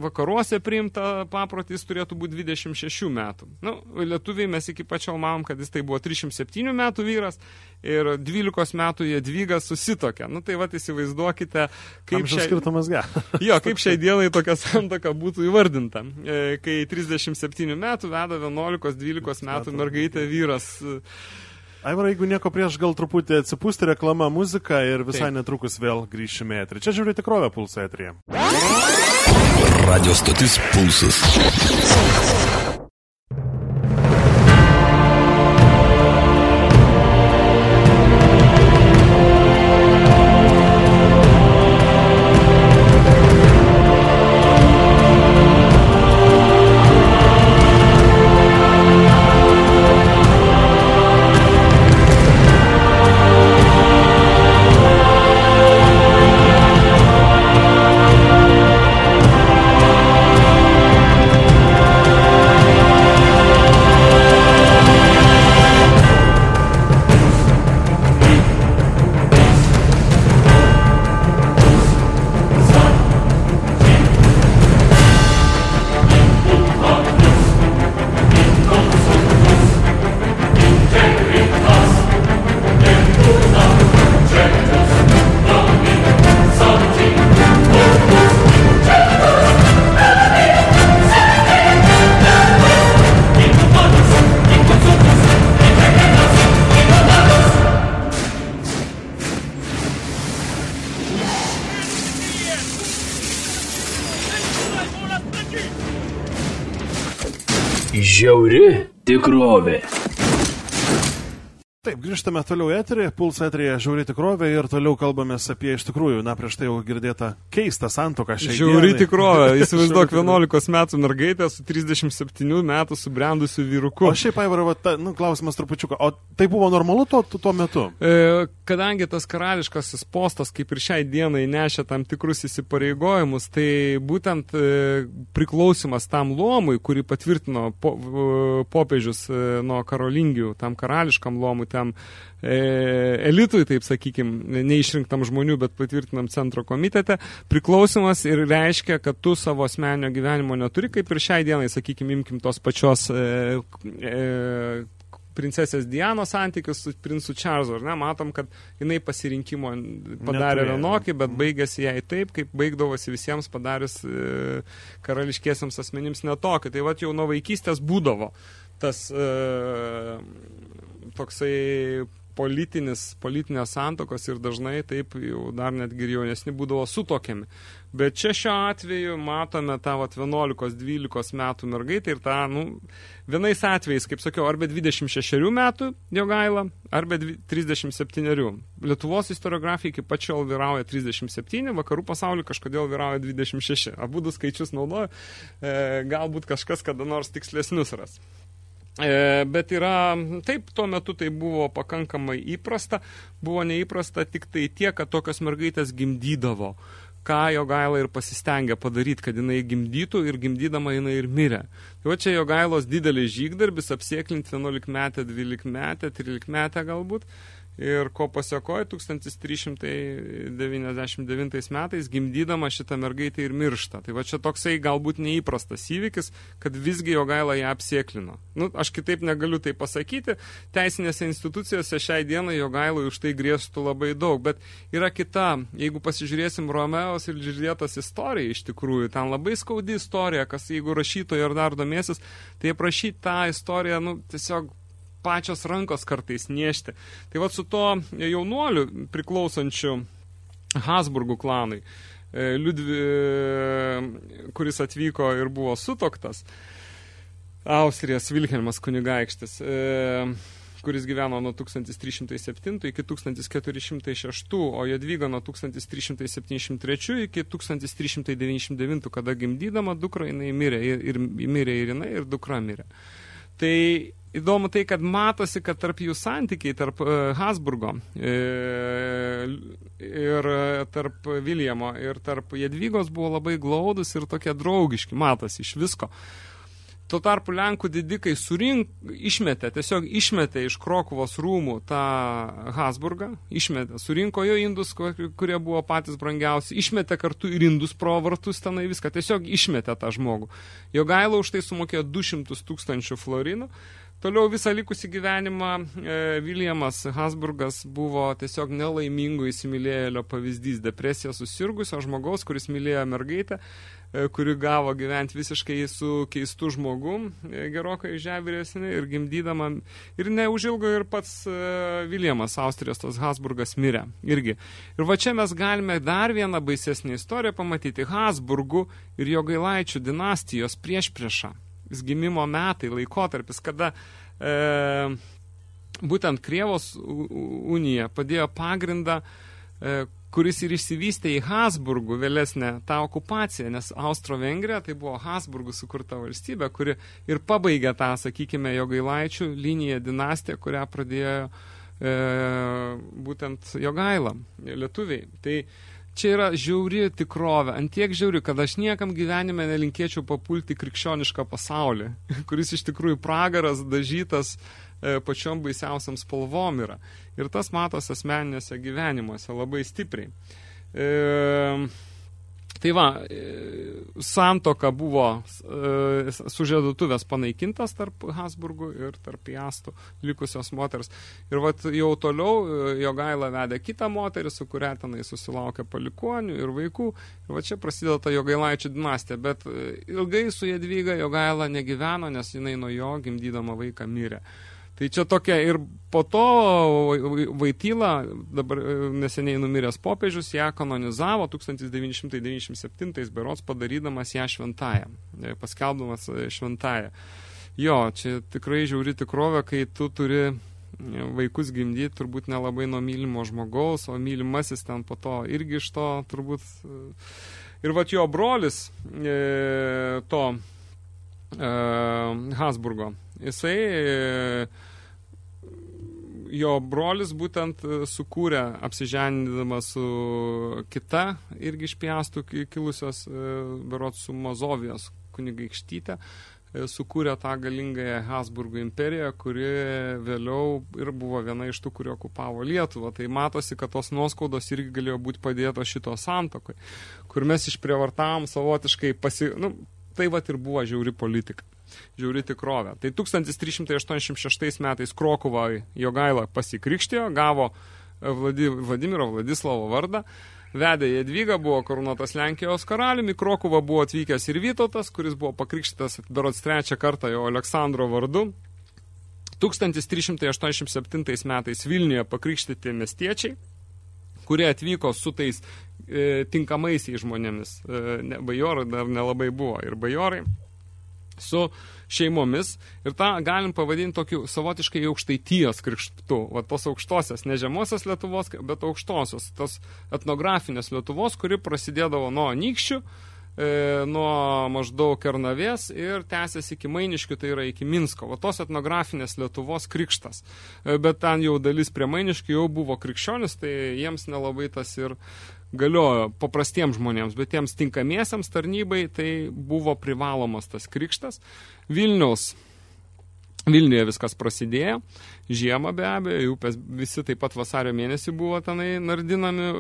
vakaruose priimtą paprotį jis turėtų būti 26 metų. Nu, lietuviai mes iki pačiau manom, kad jis tai buvo 307 metų vyras ir 12 metų jie dvyga susitokia. Nu, tai va, įsivaizduokite, kaip
šiai... skirtumas ga.
jo, kaip šiai dienai tokia santoka būtų įvardinta. E, kai 37 metų veda 11-12 metų mergaitė vyras.
Aivar, jeigu nieko prieš, gal truputį atsipūsti reklama muzika ir visai Taip. netrukus vėl grįšime etrį. Čia žiūri tikrovę pulsą etrėje. Radio stotis pulsas.
Tikrovė.
Grįžtame toliau eterį, puls eterėje žiūri tikrovę ir toliau kalbamės apie iš tikrųjų, na, prieš tai jau girdėtą keistą santoką šiai
Žiūri dienai. tikrovę, [laughs] įsivaizduok 11 metų mergaitę su 37 metų subrendusiu vyruku.
O šiaip, Aivaro, nu, klausimas trupučiuką, o tai buvo normalu tuo, tuo metu?
E, kadangi tas karališkasis postas, kaip ir šiai dienai, nešė tam tikrus įsipareigojimus, tai būtent e, priklausimas tam luomui, kurį patvirtino po, popiežius e, nuo karolingių, tam karališkam luomui, tam e, elitui, taip sakykim, neišrinktam žmonių, bet patvirtinam centro komitete, priklausimas ir reiškia, kad tu savo asmenio gyvenimo neturi, kaip ir šiai dienai, sakykim, imkim tos pačios e, e, princesės Dianos santykius su princu Čarlzu, ar ne, matom, kad jinai pasirinkimo padarė vienokį, bet baigėsi jai taip, kaip baigdavosi visiems padarius e, karališkiesiams asmenims netokį. Tai va jau nuo vaikystės būdavo tas e, toksai politinis, politinės santokos ir dažnai taip jau dar netgi jaunesni būdavo sutokiami. Bet čia šiuo atveju matome tą vat, 11-12 metų mergaitę ir tą, nu, vienais atvejais, kaip sakiau, arba 26 metų Jogaila, arba 37. Lietuvos historiografija iki pačiol vyrauja 37, vakarų pasaulio kažkodėl vyrauja 26. Abu du skaičius naudoja, e, galbūt kažkas kada nors tikslesnius ras. E, bet yra, taip, tuo metu tai buvo pakankamai įprasta, buvo neįprasta tik tai tiek, kad tokios mergaitės gimdydavo, ką jo gaila ir pasistengė padaryti, kad jinai gimdytų ir gimdydama jinai ir mirė. Tai va čia jo gailos didelis žygdarbis, apsėklinti 11 metę, 12 metę, 13 metę galbūt, ir ko pasiekoja 1399 metais gimdydama šitą mergaitę ir miršta. Tai va čia toksai galbūt neįprastas įvykis, kad visgi jo gaila ją apsėklino. Nu, aš kitaip negaliu tai pasakyti, teisinėse institucijose šiai dienai jo gailui už tai grėstų labai daug, bet yra kita, jeigu pasižiūrėsim Romeos ir Džiulietos istoriją iš tikrųjų, ten labai skaudi istorija, kas jeigu rašytojai ir dar domėsis, tai aprašyti tą istoriją, nu, tiesiog pačios rankos kartais niešti. Tai va su to jaunuoliu priklausančiu Hasburgų klanui, e, Liudvi, kuris atvyko ir buvo sutoktas, Austrijas Vilhelmas kunigaikštis, e, kuris gyveno nuo 1307 iki 1406, o Jadvyga nuo 1373 iki 1399, kada gimdydama dukra jinai mirė ir, ir mirė ir jinai, ir dukra mirė. Tai įdomu tai, kad matosi, kad tarp jų santykiai, tarp uh, Hasburgo e, ir tarp Viljamo ir tarp Jadvygos buvo labai glaudus ir tokie draugiški, matosi iš visko. Tuo tarpu Lenkų didikai surink, išmetė, tiesiog išmetė iš Krokuvos rūmų tą Hasburgą, išmetė, surinko jo indus, kurie buvo patys brangiausi, išmetė kartu ir indus pro vartus tenai viską, tiesiog išmetė tą žmogų. Jo gaila už tai sumokėjo 200 tūkstančių florinų, Toliau visą likusį gyvenimą e, Viljamas Hasburgas buvo tiesiog nelaimingo įsimylėjėlio pavyzdys. Depresija susirgusio žmogaus, kuris mylėjo mergaitę, e, kuri gavo gyventi visiškai su keistu žmogum, e, gerokai ževyresnė ir gimdydama. Ir neužilgo ir pats e, Viljamas Austrijos tas Hasburgas mirė. Irgi. Ir va čia mes galime dar vieną baisesnį istoriją pamatyti. Hasburgų ir jo gailaičių dinastijos prieš priešą gimimo metai, laikotarpis, kada e, būtent Krievos unija padėjo pagrindą, e, kuris ir išsivystė į Habsburgų vėlesnę tą okupaciją, nes Austro-Vengrija tai buvo Habsburgų sukurta valstybė, kuri ir pabaigė tą, sakykime, Jogailaičių liniją dinastiją, kurią pradėjo e, būtent Jogaila, lietuviai. Tai čia yra žiauri tikrovė, antiek žiauri, kad aš niekam gyvenime nelinkėčiau papulti krikščionišką pasaulį, [laughs] kuris iš tikrųjų pragaras dažytas e, pačiom baisiausiam spalvom yra. Ir tas matos asmeninėse gyvenimuose labai stipriai. E, Tai va, e, santoka buvo e, sužėdutuvės panaikintas tarp Hasburgų ir tarp Piastų likusios moters. Ir va, jau toliau e, Jogaila vedė kitą moterį, su kuria tenai susilaukė palikonių ir vaikų. Ir va čia prasideda ta Jogailaičių dinastija. Bet ilgai su Jadvyga Jogaila negyveno, nes jinai nuo jo gimdydama vaiką mirė. Tai čia tokia ir po to Vaityla, dabar e, neseniai numiręs popiežius, ją kanonizavo 1997 berots padarydamas ją šventąją, e, paskelbdamas e, šventąją. Jo, čia tikrai žiauri tikrovė, kai tu turi vaikus gimdyti turbūt nelabai nuo mylimo žmogaus, o mylimasis ten po to irgi iš to turbūt. Ir va jo brolis e, to e, Hasburgo, jisai e, jo brolis būtent e, sukūrė apsiženindama su kita irgi iš piastų kilusios e, berot su Mazovijos kunigaikštytė sukūrė tą galingąją Habsburgo imperiją, kuri vėliau ir buvo viena iš tų, kuri okupavo Lietuvą. Tai matosi, kad tos nuoskaudos irgi galėjo būti padėtos šito santokui, kur mes išprievartavom savotiškai pasi... Nu, tai vat ir buvo žiauri politika žiauri tikrovė. Tai 1386 metais Krokuvai Jogaila pasikrikštėjo, gavo e, Vladi, Vladimiro Vladislavo vardą, vedė Jadvyga, buvo karūnuotas Lenkijos karaliumi, Krokuva buvo atvykęs ir Vytautas, kuris buvo pakrikštytas berots trečią kartą jo Aleksandro vardu. 1387 metais Vilniuje pakrikštyti miestiečiai, kurie atvyko su tais e, tinkamaisiais žmonėmis. E, ne, bajorai dar nelabai buvo. Ir bajorai su šeimomis ir tą galim pavadinti tokiu savotiškai aukštaitijos krikštu, va tos aukštosios, ne žemosios Lietuvos, bet aukštosios, tos etnografinės Lietuvos, kuri prasidėdavo nuo anykščių, e, nuo maždaug Kernavės ir tęsiasi iki Mainiškių, tai yra iki Minsko. Va tos etnografinės Lietuvos krikštas. E, bet ten jau dalis prie Mainiškių jau buvo krikščionis, tai jiems nelabai tas ir galiojo paprastiems žmonėms, bet tiems tinkamiesiams tarnybai tai buvo privalomas tas krikštas. Vilniaus Vilniuje viskas prasidėjo, žiemą be abejo, upės visi taip pat vasario mėnesį buvo tenai nardinami.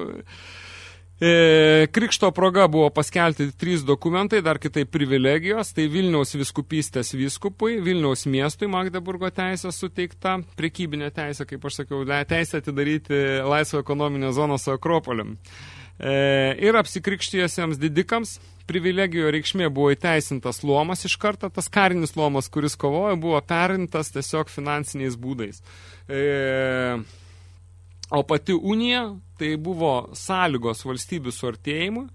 E, krikšto proga buvo paskelti trys dokumentai, dar kitai privilegijos, tai Vilniaus viskupystės viskupui, Vilniaus miestui Magdeburgo teisė suteikta, prekybinė teisė, kaip aš sakiau, teisė atidaryti laisvą ekonominę zoną su Akropolim. E, ir apsikrikštijusiems didikams privilegijo reikšmė buvo įteisintas luomas iš karto, tas karinis luomas, kuris kovojo, buvo perintas tiesiog finansiniais būdais. E, o pati unija tai buvo sąlygos valstybių suartėjimui,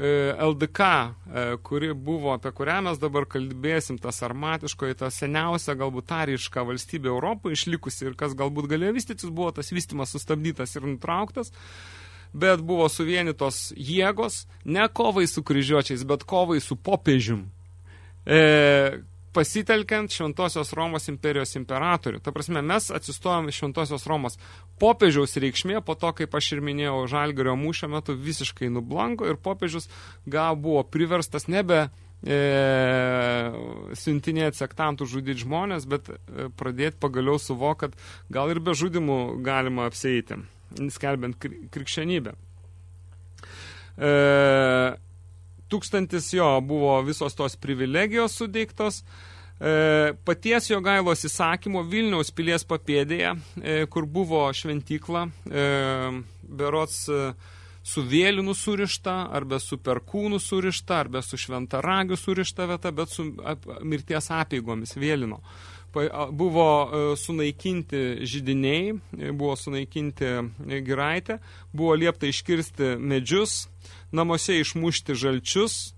e, LDK, e, kuri buvo, apie kurią mes dabar kalbėsim, tas armatiškoji, ta seniausia, galbūt tariška valstybė Europoje išlikusi ir kas galbūt galėjo vystytis, buvo tas vystimas sustabdytas ir nutrauktas bet buvo suvienytos jėgos, ne kovai su kryžiuočiais, bet kovai su popiežium. E, pasitelkiant Šventosios Romos imperijos imperatorių. Ta prasme, mes atsistojom Šventosios Romos popiežiaus reikšmė, po to, kaip aš ir minėjau, Žalgario mūšio metu visiškai nublanko ir popiežius gal buvo priverstas nebe e, siuntinėti sektantų žudyti žmonės, bet e, pradėti pagaliau suvok, kad gal ir be žudimų galima apseiti skelbiant krikščionybę. E, tūkstantis jo buvo visos tos privilegijos sudeiktos. E, paties jo gailos įsakymo Vilniaus pilies papėdėje, e, kur buvo šventykla, e, berots e, su vėlinu surišta, arba su perkūnu surišta, arba su šventaragiu surišta vieta, bet su ap, mirties apeigomis vėlino buvo e, sunaikinti žydiniai, e, buvo sunaikinti e, giraitę, buvo liepta iškirsti medžius, namuose išmušti žalčius,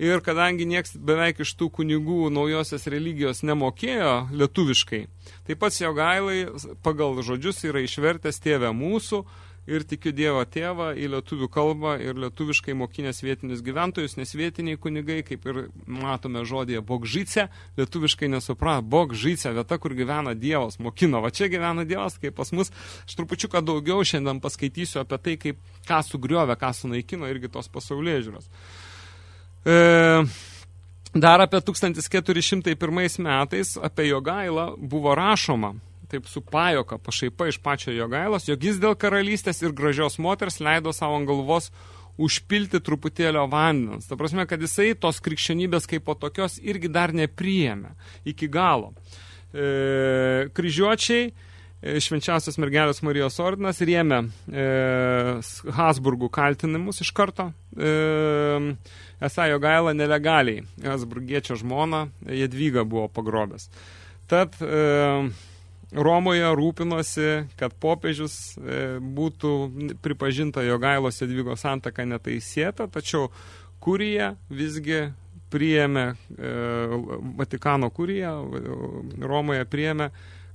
ir kadangi nieks beveik iš tų kunigų naujosios religijos nemokėjo lietuviškai, tai pats Jogailai pagal žodžius yra išvertęs tėvę mūsų, ir tikiu Dievo tėvą į lietuvių kalbą ir lietuviškai mokinės vietinius gyventojus, nes vietiniai kunigai, kaip ir matome žodėje Bogžyce, lietuviškai nesuprato, Bogžyce, vieta, kur gyvena Dievas, mokino, va čia gyvena Dievas, kaip pas mus, aš trupučiuką daugiau šiandien paskaitysiu apie tai, kaip ką sugriovė, ką sunaikino irgi tos pasaulyje žiūros. E, dar apie 1401 metais apie Jogailą buvo rašoma, taip su pajoka, pašaipa iš pačio Jogailos, jog jis dėl karalystės ir gražios moters leido savo ant galvos užpilti truputėlio vandens. Ta prasme, kad jisai tos krikščionybės kaip po tokios irgi dar nepriėmė iki galo. E, kryžiuočiai, e, švenčiausios mergelės Marijos ordinas rėmė e, Hasburgų kaltinimus iš karto. E, esą Jogaila nelegaliai Hasburgiečio žmona Jadvyga buvo pagrobęs. Tad e, Romoje rūpinosi, kad popiežius e, būtų pripažinta Jogailos Jadvigo santaka neteisėta, tačiau kurija visgi priėmė, e, Vatikano kurija Romoje priėmė,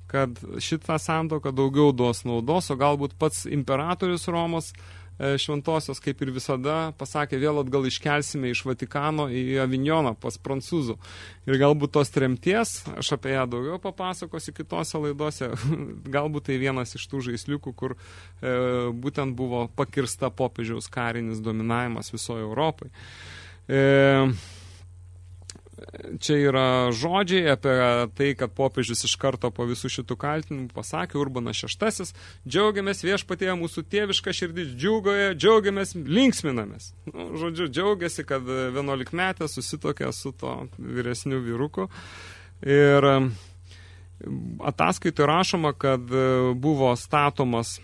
kad šitą santoką daugiau duos naudos, o galbūt pats imperatorius Romos E, šventosios, kaip ir visada, pasakė, vėl atgal iškelsime iš Vatikano į Avinjoną pas prancūzų. Ir galbūt tos tremties, aš apie ją daugiau papasakosiu kitose laidose, [laughs] galbūt tai vienas iš tų žaisliukų, kur e, būtent buvo pakirsta popiežiaus karinis dominavimas visoje Europai. E, čia yra žodžiai apie tai, kad popiežius iš karto po visų šitų kaltinimų pasakė Urbanas VI, džiaugiamės viešpatėje mūsų tėviška širdis džiugoje, džiaugiamės, linksminamės. Nu, žodžiu, džiaugiasi, kad 11 metė susitokė su to vyresniu vyruku. Ir ataskaitoje rašoma, kad buvo statomas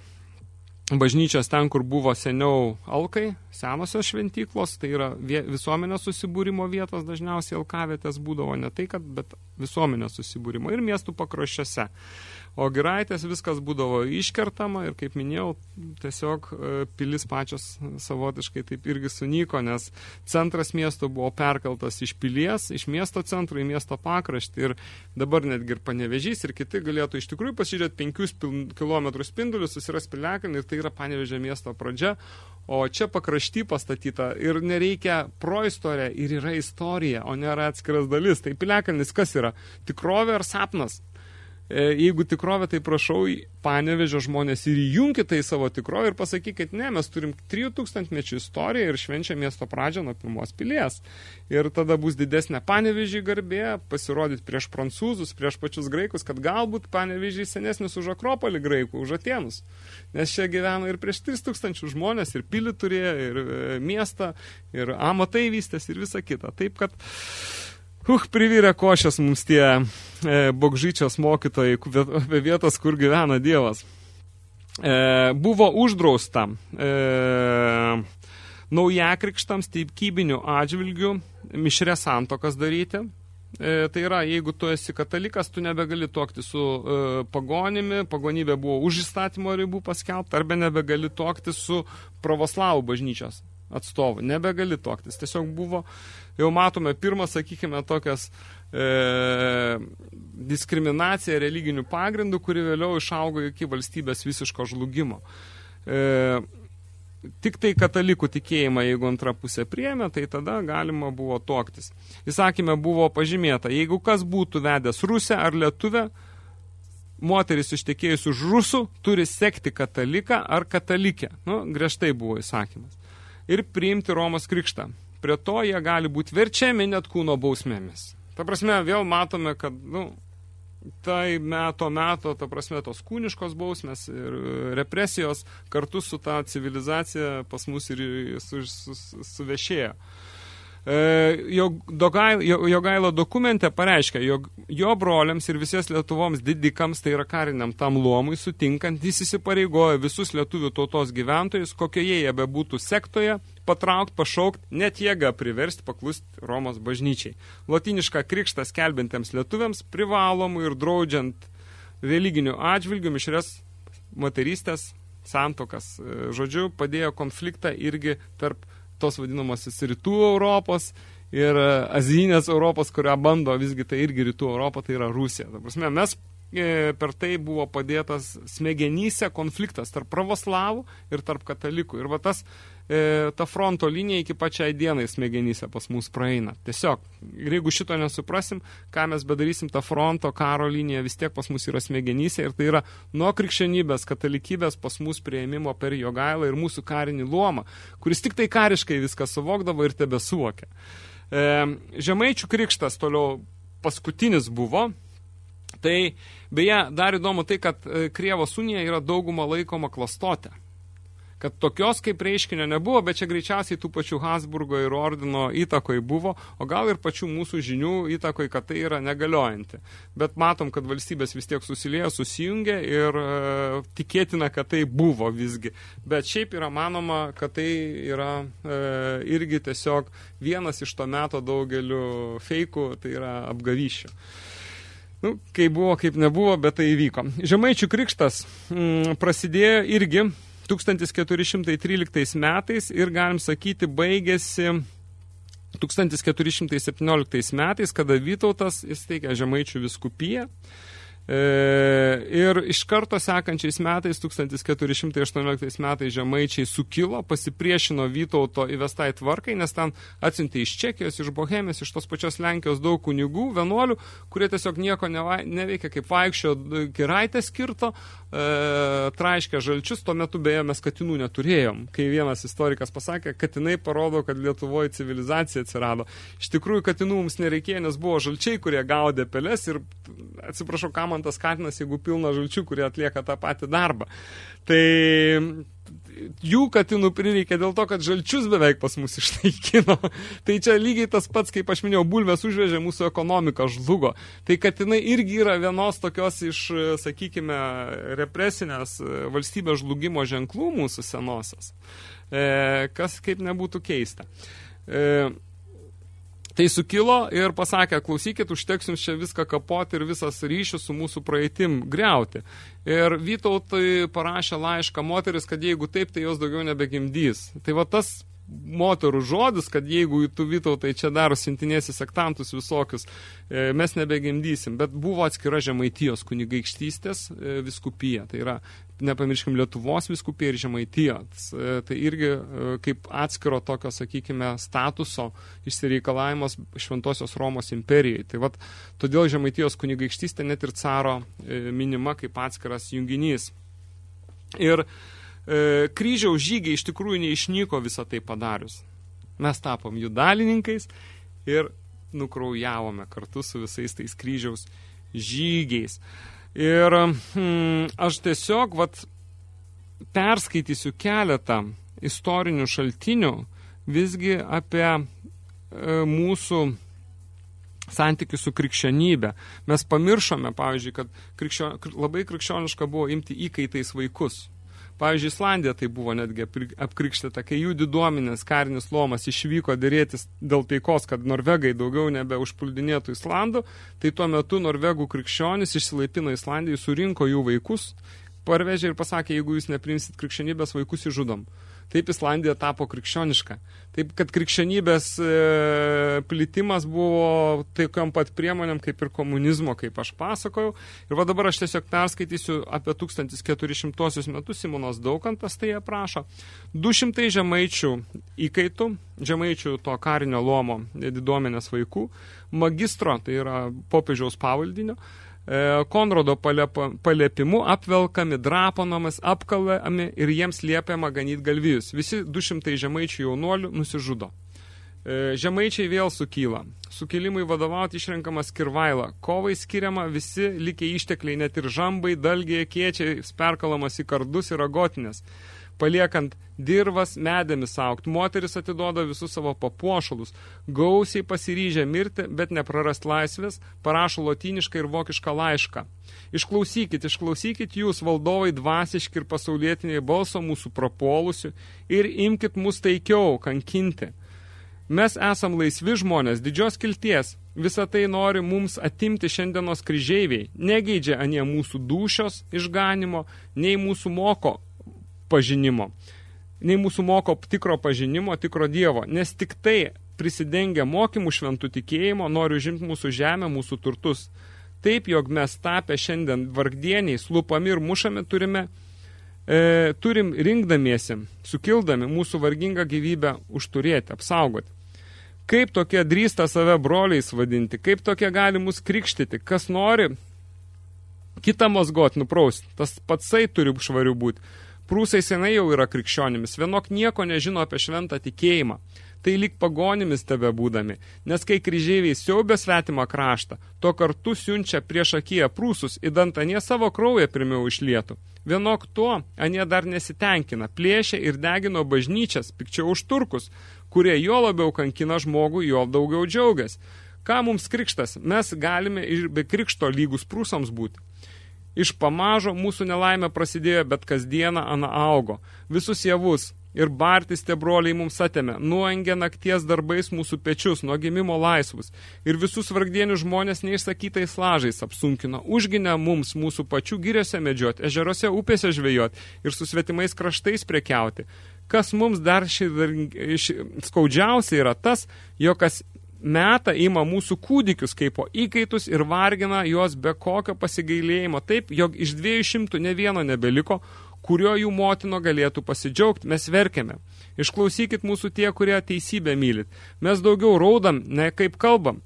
bažnyčios ten, kur buvo seniau alkai, senosios šventyklos, tai yra visuomenės susibūrimo vietos, dažniausiai LKvietės būdavo ne tai, kad, bet visuomenės susibūrimo ir miestų pakrošiuose. O giraitės viskas būdavo iškertama ir, kaip minėjau, tiesiog e, pilis pačios savotiškai taip irgi sunyko, nes centras miesto buvo perkeltas iš pilies, iš miesto centro į miesto pakraštį ir dabar netgi ir panevežys ir kiti galėtų iš tikrųjų pasižiūrėti 5 km spindulius, susiras piliakalnį ir tai yra panevežė miesto pradžia, O čia pakrašty pastatyta ir nereikia proistorė ir yra istorija, o nėra atskiras dalis. Tai piliakalnis kas yra? Tikrovė ar sapnas? E, jeigu tikrovė, tai prašau panevežio žmonės ir įjunkite tai savo tikrovę ir pasakykit, ne, mes turim 3000 mečių istoriją ir švenčia miesto pradžią nuo pirmos pilies. Ir tada bus didesnė panevežį garbė, pasirodyti prieš prancūzus, prieš pačius graikus, kad galbūt panevežį senesnis už Akropolį graikų, už Atenus. Nes čia gyveno ir prieš 3000 žmonės, ir pilį turėjo, ir e, miestą, ir amatai vystės, ir visa kita. Taip, kad Huch, privyrė košės mums tie e, bogžyčios mokytojai apie vietas, kur gyvena Dievas. E, buvo uždrausta e, naujakrikštams teipkybinių atžvilgių mišrė santokas daryti. E, tai yra, jeigu tu esi katalikas, tu nebegali tokti su e, pagonimi, pagonybė buvo už įstatymo ribų paskelbta, arba nebegali tokti su pravoslavų bažnyčios atstovų. Nebegali toktis. Tiesiog buvo, jau matome, pirmas, sakykime, tokias e, diskriminacija religinių pagrindų, kuri vėliau išaugo iki valstybės visiško žlugimo. E, tik tai katalikų tikėjimą, jeigu antra pusė priėmė, tai tada galima buvo toktis. Įsakymė buvo pažymėta, jeigu kas būtų vedęs Rusę ar Lietuvę, moteris ištekėjus už rusų turi sekti kataliką ar katalikę. Nu, griežtai buvo įsakymas ir priimti Romos krikštą. Prie to jie gali būti verčiami net kūno bausmėmis. Ta prasme, vėl matome, kad, nu, tai meto meto, ta prasme, tos kūniškos bausmės ir represijos kartu su ta civilizacija pas mus ir su, su, su, suvešėjo. Jogailo dokumente pareiškia, jog jo broliams ir visies Lietuvoms didikams, tai yra kariniam tam luomui sutinkant, jis įsipareigoja visus lietuvių tautos gyventojus, kokioje jie bebūtų sektoje, patraukt, pašaukt, net jėga priversti paklusti Romos bažnyčiai. Lotinišką krikštą skelbintiems lietuviams privalomų ir draudžiant religinių atžvilgių mišres moterystės santokas. Žodžiu, padėjo konfliktą irgi tarp tos vadinamosios rytų Europos ir e, azijinės Europos, kurią bando visgi tai irgi rytų Europą, tai yra Rusija. Ta prasme, mes e, per tai buvo padėtas smegenyse konfliktas tarp pravoslavų ir tarp katalikų. Ir va tas e, ta fronto linija iki pačiai dienai smegenyse pas mus praeina. Tiesiog, jeigu šito nesuprasim, ką mes bedarysim, ta fronto karo linija vis tiek pas mus yra smegenyse ir tai yra nuo krikščionybės, katalikybės pas mus prieimimo per jogailą ir mūsų karinį luomą, kuris tik tai kariškai viską suvokdavo ir tebe suvokia. E, žemaičių krikštas toliau paskutinis buvo, Tai beje, dar įdomu tai, kad e, Krievos unija yra dauguma laikoma klastotė kad tokios kaip reiškinio nebuvo, bet čia greičiausiai tų pačių Habsburgo ir Ordino įtakoj buvo, o gal ir pačių mūsų žinių įtakoj, kad tai yra negaliojanti. Bet matom, kad valstybės vis tiek susilėjo, susijungė ir e, tikėtina, kad tai buvo visgi. Bet šiaip yra manoma, kad tai yra e, irgi tiesiog vienas iš to meto daugelių feikų, tai yra apgavyščių. Nu, kai buvo, kaip nebuvo, bet tai įvyko. Žemaičių krikštas mm, prasidėjo irgi 1413 metais ir galim sakyti baigėsi 1417 metais, kada Vytautas įsteigė Žemaičių viskupiją ir iš karto sekančiais metais, 1418 metais žemaičiai sukilo, pasipriešino Vytauto įvestai tvarkai, nes ten atsiuntė iš Čekijos, iš Bohemijos, iš tos pačios Lenkijos daug kunigų, vienuolių, kurie tiesiog nieko neveikia, kaip vaikščio kiraitę skirto, e, traiškia žalčius, tuo metu beje mes katinų neturėjom. Kai vienas istorikas pasakė, katinai parodo, kad Lietuvoje civilizacija atsirado. Iš tikrųjų, katinų mums nereikėjo, nes buvo žalčiai, kurie gaudė peles ir, atsiprašau, ką man tas katinas, jeigu pilna žalčių, kurie atlieka tą patį darbą. Tai jų katinų prireikė dėl to, kad žalčius beveik pas mus išnaikino. [laughs] tai čia lygiai tas pats, kaip aš minėjau, bulvės užvežė mūsų ekonomiką žlugo. Tai katinai irgi yra vienos tokios iš, sakykime, represinės valstybės žlugimo ženklų mūsų senosios. e, kas kaip nebūtų keista. E, Tai sukilo ir pasakė, klausykit, užteks jums čia viską kapoti ir visas ryšius su mūsų praeitim greuti. Ir Vytautai parašė laišką moteris, kad jeigu taip, tai jos daugiau nebegimdys. Tai va tas moterų žodis, kad jeigu tu Vytautai čia daro sintinėsi sektantus visokius, e, mes nebegimdysim. Bet buvo atskira žemaitijos kunigaikštystės e, viskupija. Tai yra, nepamirškim, Lietuvos viskupija ir žemaitijos. E, tai irgi kaip atskiro tokio, sakykime, statuso išsireikalavimas Šventosios Romos imperijai. Tai vat, todėl žemaitijos kunigaikštystė net ir caro minima kaip atskiras junginys. Ir e, kryžiaus žygiai iš tikrųjų neišnyko visą tai padarius. Mes tapom jų dalininkais ir nukraujavome kartu su visais tais kryžiaus žygiais. Ir hmm, aš tiesiog vat, perskaitysiu keletą istorinių šaltinių visgi apie e, mūsų santykių su krikščionybė. Mes pamiršome, pavyzdžiui, kad krikščio, labai krikščioniška buvo imti įkaitais vaikus. Pavyzdžiui, Islandija tai buvo netgi apkrikštėta, kai jų diduomenės karinis lomas išvyko dėrėtis dėl taikos, kad norvegai daugiau nebeužpuldinėtų Islandų, tai tuo metu norvegų krikščionis išsilaipino Islandijai, surinko jų vaikus, parvežė ir pasakė, jeigu jūs neprimsit krikščionybės, vaikus įžudom. Taip Islandija tapo krikščioniška. Taip, kad krikščionybės e, plitimas buvo tokiam pat priemonėm kaip ir komunizmo, kaip aš pasakojau. Ir va dabar aš tiesiog perskaitysiu apie 1400 metus Simonas Daukantas tai aprašo. 200 žemaičių įkaitų, žemaičių to karinio lomo diduomenės vaikų, magistro, tai yra popiežiaus pavaldinio, Konrado paliepimu apvelkami, draponamas, apkalami ir jiems liepiama ganyti galvijus. Visi 200 žemaičių jaunuolių nusižudo. E, žemaičiai vėl sukyla. Sukilimui vadovauti išrenkamas Kirvaila. Kovai skiriama visi likę ištekliai, net ir žambai, dalgiai, kiečiai, perkalamas į kardus ir agotinės paliekant dirvas medėmis aukt. Moteris atiduoda visus savo papuošalus, gausiai pasiryžę mirti, bet neprarast laisvės, parašo lotynišką ir vokišką laišką. Išklausykit, išklausykit jūs, valdovai dvasiški ir pasaulietiniai balso mūsų propolusių ir imkit mus taikiau kankinti. Mes esam laisvi žmonės, didžios kilties, visą tai nori mums atimti šiandienos kryžeiviai, negeidžia anie mūsų dušios išganimo, nei mūsų moko pažinimo. Nei mūsų moko tikro pažinimo, tikro Dievo, nes tik tai prisidengia mokymų šventų tikėjimo, nori užimti mūsų žemę, mūsų turtus. Taip, jog mes tapę šiandien vargdieniais, lupami ir mušami turime, e, turim rinkdamiesi, sukildami mūsų vargingą gyvybę užturėti, apsaugoti. Kaip tokie drįsta save broliais vadinti, kaip tokie gali mus krikštyti, kas nori kitą mozgot nuprausti, tas patsai turi švarių būti. Prūsai senai jau yra krikščionimis, vienok nieko nežino apie šventą tikėjimą. Tai lyg pagonimis tebe būdami, nes kai kryžeiviai siaubė svetimą kraštą, to kartu siunčia prieš akiją prūsus, įdant anie savo kraują pirmiau išlietų. Vienok tuo, anie dar nesitenkina, plėšė ir degino bažnyčias, pikčiau už turkus, kurie jo labiau kankina žmogų, jo daugiau džiaugias. Ką mums krikštas? Mes galime ir be krikšto lygus prūsams būti. Iš pamažo mūsų nelaimė prasidėjo, bet kasdieną ana augo. Visus javus ir bartis tie broliai mums atėmė, nuengė nakties darbais mūsų pečius, nuo gimimo laisvus. Ir visus vargdienius žmonės neišsakytais lažais apsunkino, užginę mums mūsų pačių giriose medžioti, ežerose upėse žvejoti ir su svetimais kraštais prekiauti. Kas mums dar ši, ši, skaudžiausia yra tas, jo kas meta ima mūsų kūdikius kaip po įkaitus ir vargina juos be kokio pasigailėjimo, taip, jog iš dviejų šimtų ne vieno nebeliko, kurio jų motino galėtų pasidžiaugti, mes verkiame. Išklausykit mūsų tie, kurie teisybę mylit. Mes daugiau raudam, ne kaip kalbam.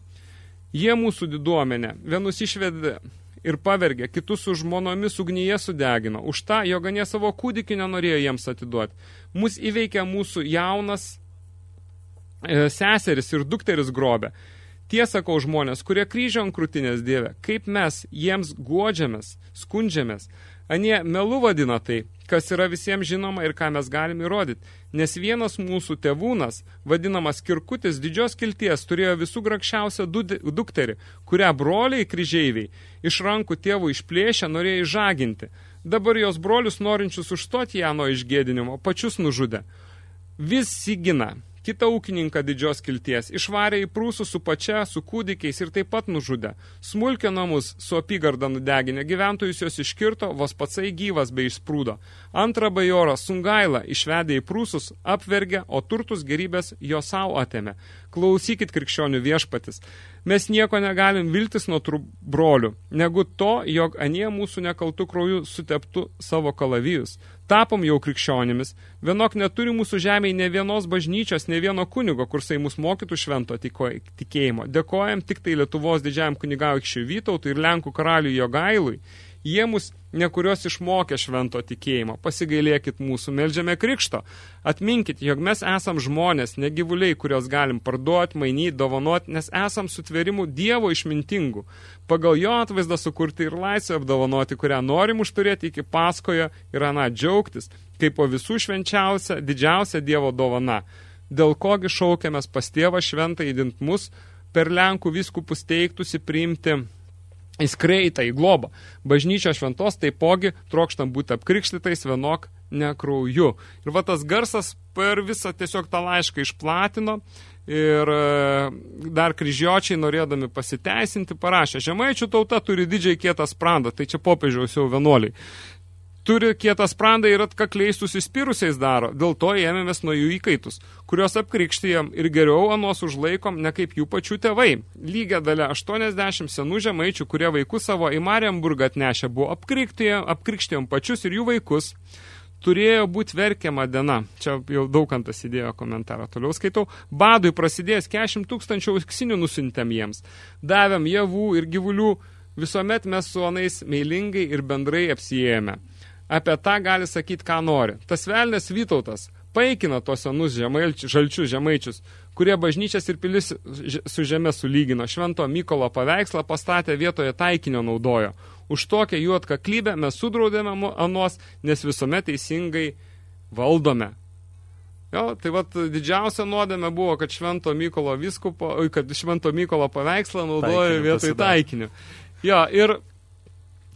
Jie mūsų diduomenė, vienus išvedė ir pavergė, kitus su žmonomis ugnyje sudegino. Už tą, jog anie savo kūdikį nenorėjo jiems atiduoti. Mus įveikė mūsų jaunas seseris ir dukteris grobė. Tie sakau žmonės, kurie kryžio ant krūtinės dievė, kaip mes jiems guodžiamės, skundžiamės. Anie melu vadina tai, kas yra visiems žinoma ir ką mes galim įrodyti. Nes vienas mūsų tėvūnas, vadinamas Kirkutis didžios kilties, turėjo visų grakščiausią dukterį, kurią broliai kryžeiviai iš rankų tėvų išplėšę norėjo įžaginti. Dabar jos brolius norinčius užstoti ją nuo išgėdinimo pačius nužudė. Visi gina kitą ūkininką didžios kilties, išvarė į prūsų su pačia, su kūdikiais ir taip pat nužudė. Smulkė namus su apygarda nudeginę, gyventojus jos iškirto, vos patsai gyvas bei išsprūdo. Antrą bajorą Sungailą išvedė į prūsus, apvergė, o turtus gerybės jo savo atėmė. Klausykit krikščionių viešpatis. Mes nieko negalim viltis nuo brolių, negu to, jog anie mūsų nekaltų krauju suteptų savo kalavijus. Tapom jau krikščionimis. Vienok neturi mūsų žemėje ne vienos bažnyčios, ne vieno kunigo, kursai mus mokytų švento tikėjimo. Dėkojam tik tai Lietuvos didžiajam kunigaukščiui Vytautui ir Lenkų karaliui Jogailui. Jie mus nekurios išmokė švento tikėjimo. Pasigailėkit mūsų, melžiame krikšto. Atminkit, jog mes esam žmonės, negyvuliai, kurios galim parduoti, mainyti, dovanoti, nes esam sutvėrimų Dievo išmintingų. Pagal jo atvaizdą sukurti ir laisvę apdovanoti, kurią norim užturėti iki paskojo ir aną džiaugtis, kaip po visų švenčiausia, didžiausia Dievo dovana. Dėl kogi šaukiamės pas tėvą šventą įdint mus, per Lenkų viskupus teiktųsi priimti įskreitą į globą. Bažnyčio šventos taipogi trokštam būti apkrikštytais vienok nekrauju. Ir va tas garsas per visą tiesiog tą laišką išplatino ir e, dar kryžiočiai norėdami pasiteisinti parašė, žemaičių tauta turi didžiai kietą sprandą, tai čia popiežiaus jau vienuoliai turi kietą sprandą ir atkakliai susispyrusiais daro, dėl to ėmėmės nuo jų įkaitus, kurios apkrikštijam ir geriau anos užlaikom ne kaip jų pačių tėvai. Lygia dalė 80 senų žemaičių, kurie vaikus savo į Marienburgą atnešę, buvo apkrikštijom pačius ir jų vaikus. Turėjo būti verkiama diena. Čia jau daugantas įdėjo komentarą. Toliau skaitau. Badui prasidėjęs 40 tūkstančių auksinių nusintėm jiems. Davėm javų ir gyvulių. Visuomet mes su anais meilingai ir bendrai apsijėjome apie tą gali sakyti, ką nori. Tas velnės Vytautas paikina tos senus žemailčius, žalčius žemaičius, kurie bažnyčias ir pilis su žeme sulygino. Švento Mykolo paveikslą pastatė vietoje taikinio naudojo. Už tokią jų atkaklybę mes sudraudėme anos, nes visuomet teisingai valdome. Jo, tai vat didžiausia nuodėmė buvo, kad Švento Mykolo viskupo, kad Švento Mykolo paveikslą naudojo vietoj taikinių. Jo, ir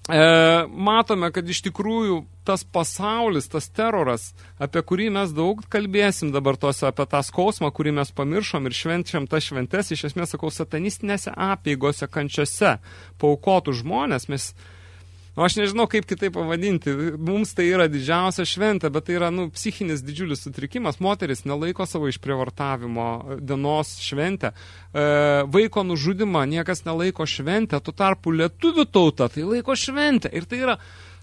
e, matome, kad iš tikrųjų tas pasaulis, tas teroras, apie kurį mes daug kalbėsim dabar tose, apie tą skausmą, kurį mes pamiršom ir švenčiam tas šventes, iš esmės, sakau, satanistinėse apėgose, kančiose, paukotų žmonės, mes aš nežinau, kaip kitaip pavadinti. Mums tai yra didžiausia šventė, bet tai yra nu, psichinis didžiulis sutrikimas. Moteris nelaiko savo išprievartavimo dienos šventę. E, vaiko nužudimą niekas nelaiko šventę. Tuo tarpu lietuvių tauta tai laiko šventę. Ir tai yra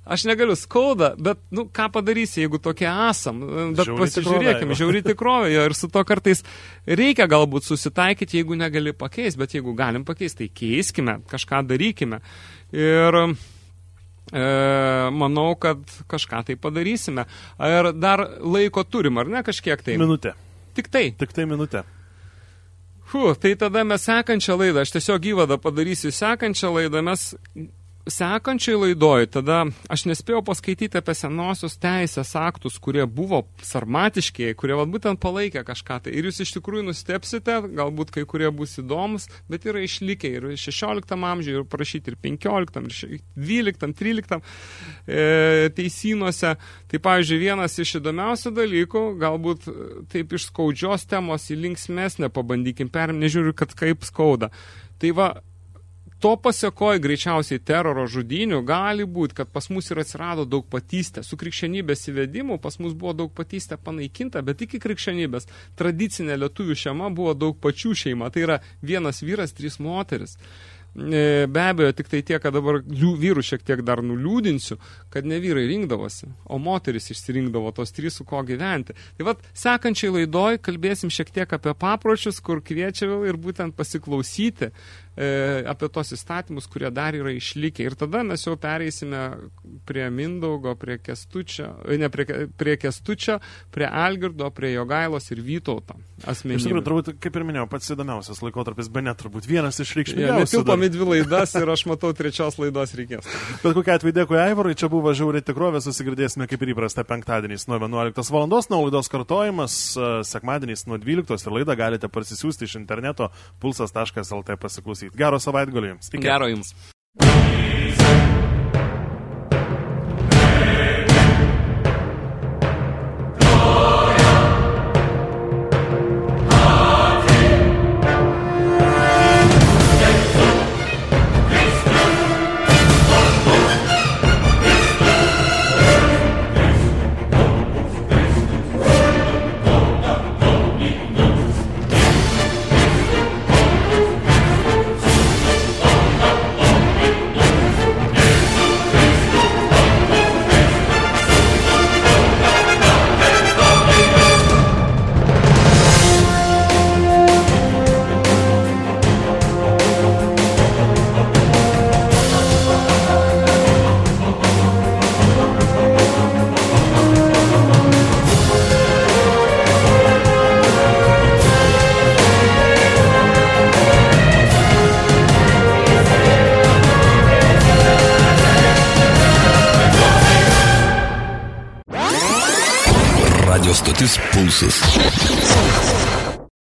aš negaliu skauda, bet, nu, ką padarysi, jeigu tokie esam. Bet žiauri pasižiūrėkime, žiauri tikrovė, ir su to kartais reikia galbūt susitaikyti, jeigu negali pakeisti, bet jeigu galim pakeisti, tai keiskime, kažką darykime. Ir E, manau, kad kažką tai padarysime. Ar dar laiko turim, ar ne kažkiek tai?
Minutė.
Tik tai?
Tik tai minutė.
Fu, tai tada mes sekančią laidą, aš tiesiog įvadą padarysiu sekančią laidą, mes sekančiai laidoj, tada aš nespėjau paskaityti apie senosius teisės aktus, kurie buvo sarmatiškiai, kurie vat, būtent palaikė kažką tai. Ir jūs iš tikrųjų nustepsite, galbūt kai kurie bus įdomus, bet yra išlikę ir 16 amžiuje, ir parašyti ir 15, ir 12, 13 e, teisynuose. Tai, pavyzdžiui, vienas iš įdomiausių dalykų, galbūt taip iš skaudžios temos į linksmesnę pabandykim perim, nežiūriu, kad kaip skauda. Tai va, To pasiekoja greičiausiai teroro žudinių, gali būti, kad pas mus ir atsirado daug patystę. Su krikščionybės įvedimu pas mus buvo daug patystę panaikinta, bet iki krikščionybės tradicinė lietuvių šeima buvo daug pačių šeima. Tai yra vienas vyras, trys moteris. E, be abejo, tik tai tiek, kad dabar vyrų šiek tiek dar nuliūdinsiu, kad ne vyrai rinkdavosi, o moteris išsirinkdavo tos trys su ko gyventi. Tai vat, sekančiai laidoj kalbėsim šiek tiek apie papročius, kur kviečiau ir būtent pasiklausyti e, apie tos įstatymus, kurie dar yra išlikę. Ir tada mes jau pereisime prie Mindaugo, prie Kestučio, e, ne prie, prie Kestučio, prie Algirdo, prie Jogailos ir Vytauto asmenybė.
Iš tikrųjų, turbūt, kaip ir minėjau, pats įdomiausias laikotarpis, be net turbūt vienas iš reikšmingiausių.
Ja, netilpami dvi laidas ir aš matau trečios laidos reikės.
Bet kokia atveju dėkui Aivarui, čia buvo žiauri tikrovė, susigirdėsime kaip ir įprasta penktadieniais nuo 11 valandos, nuo laidos kartojimas, e, sekmadieniais nuo 12 ir laidą galite parsisiųsti iš interneto pulsas.lt pasiklausyti klausyt. Gero savaitgalio jums.
Iki. Gero jums.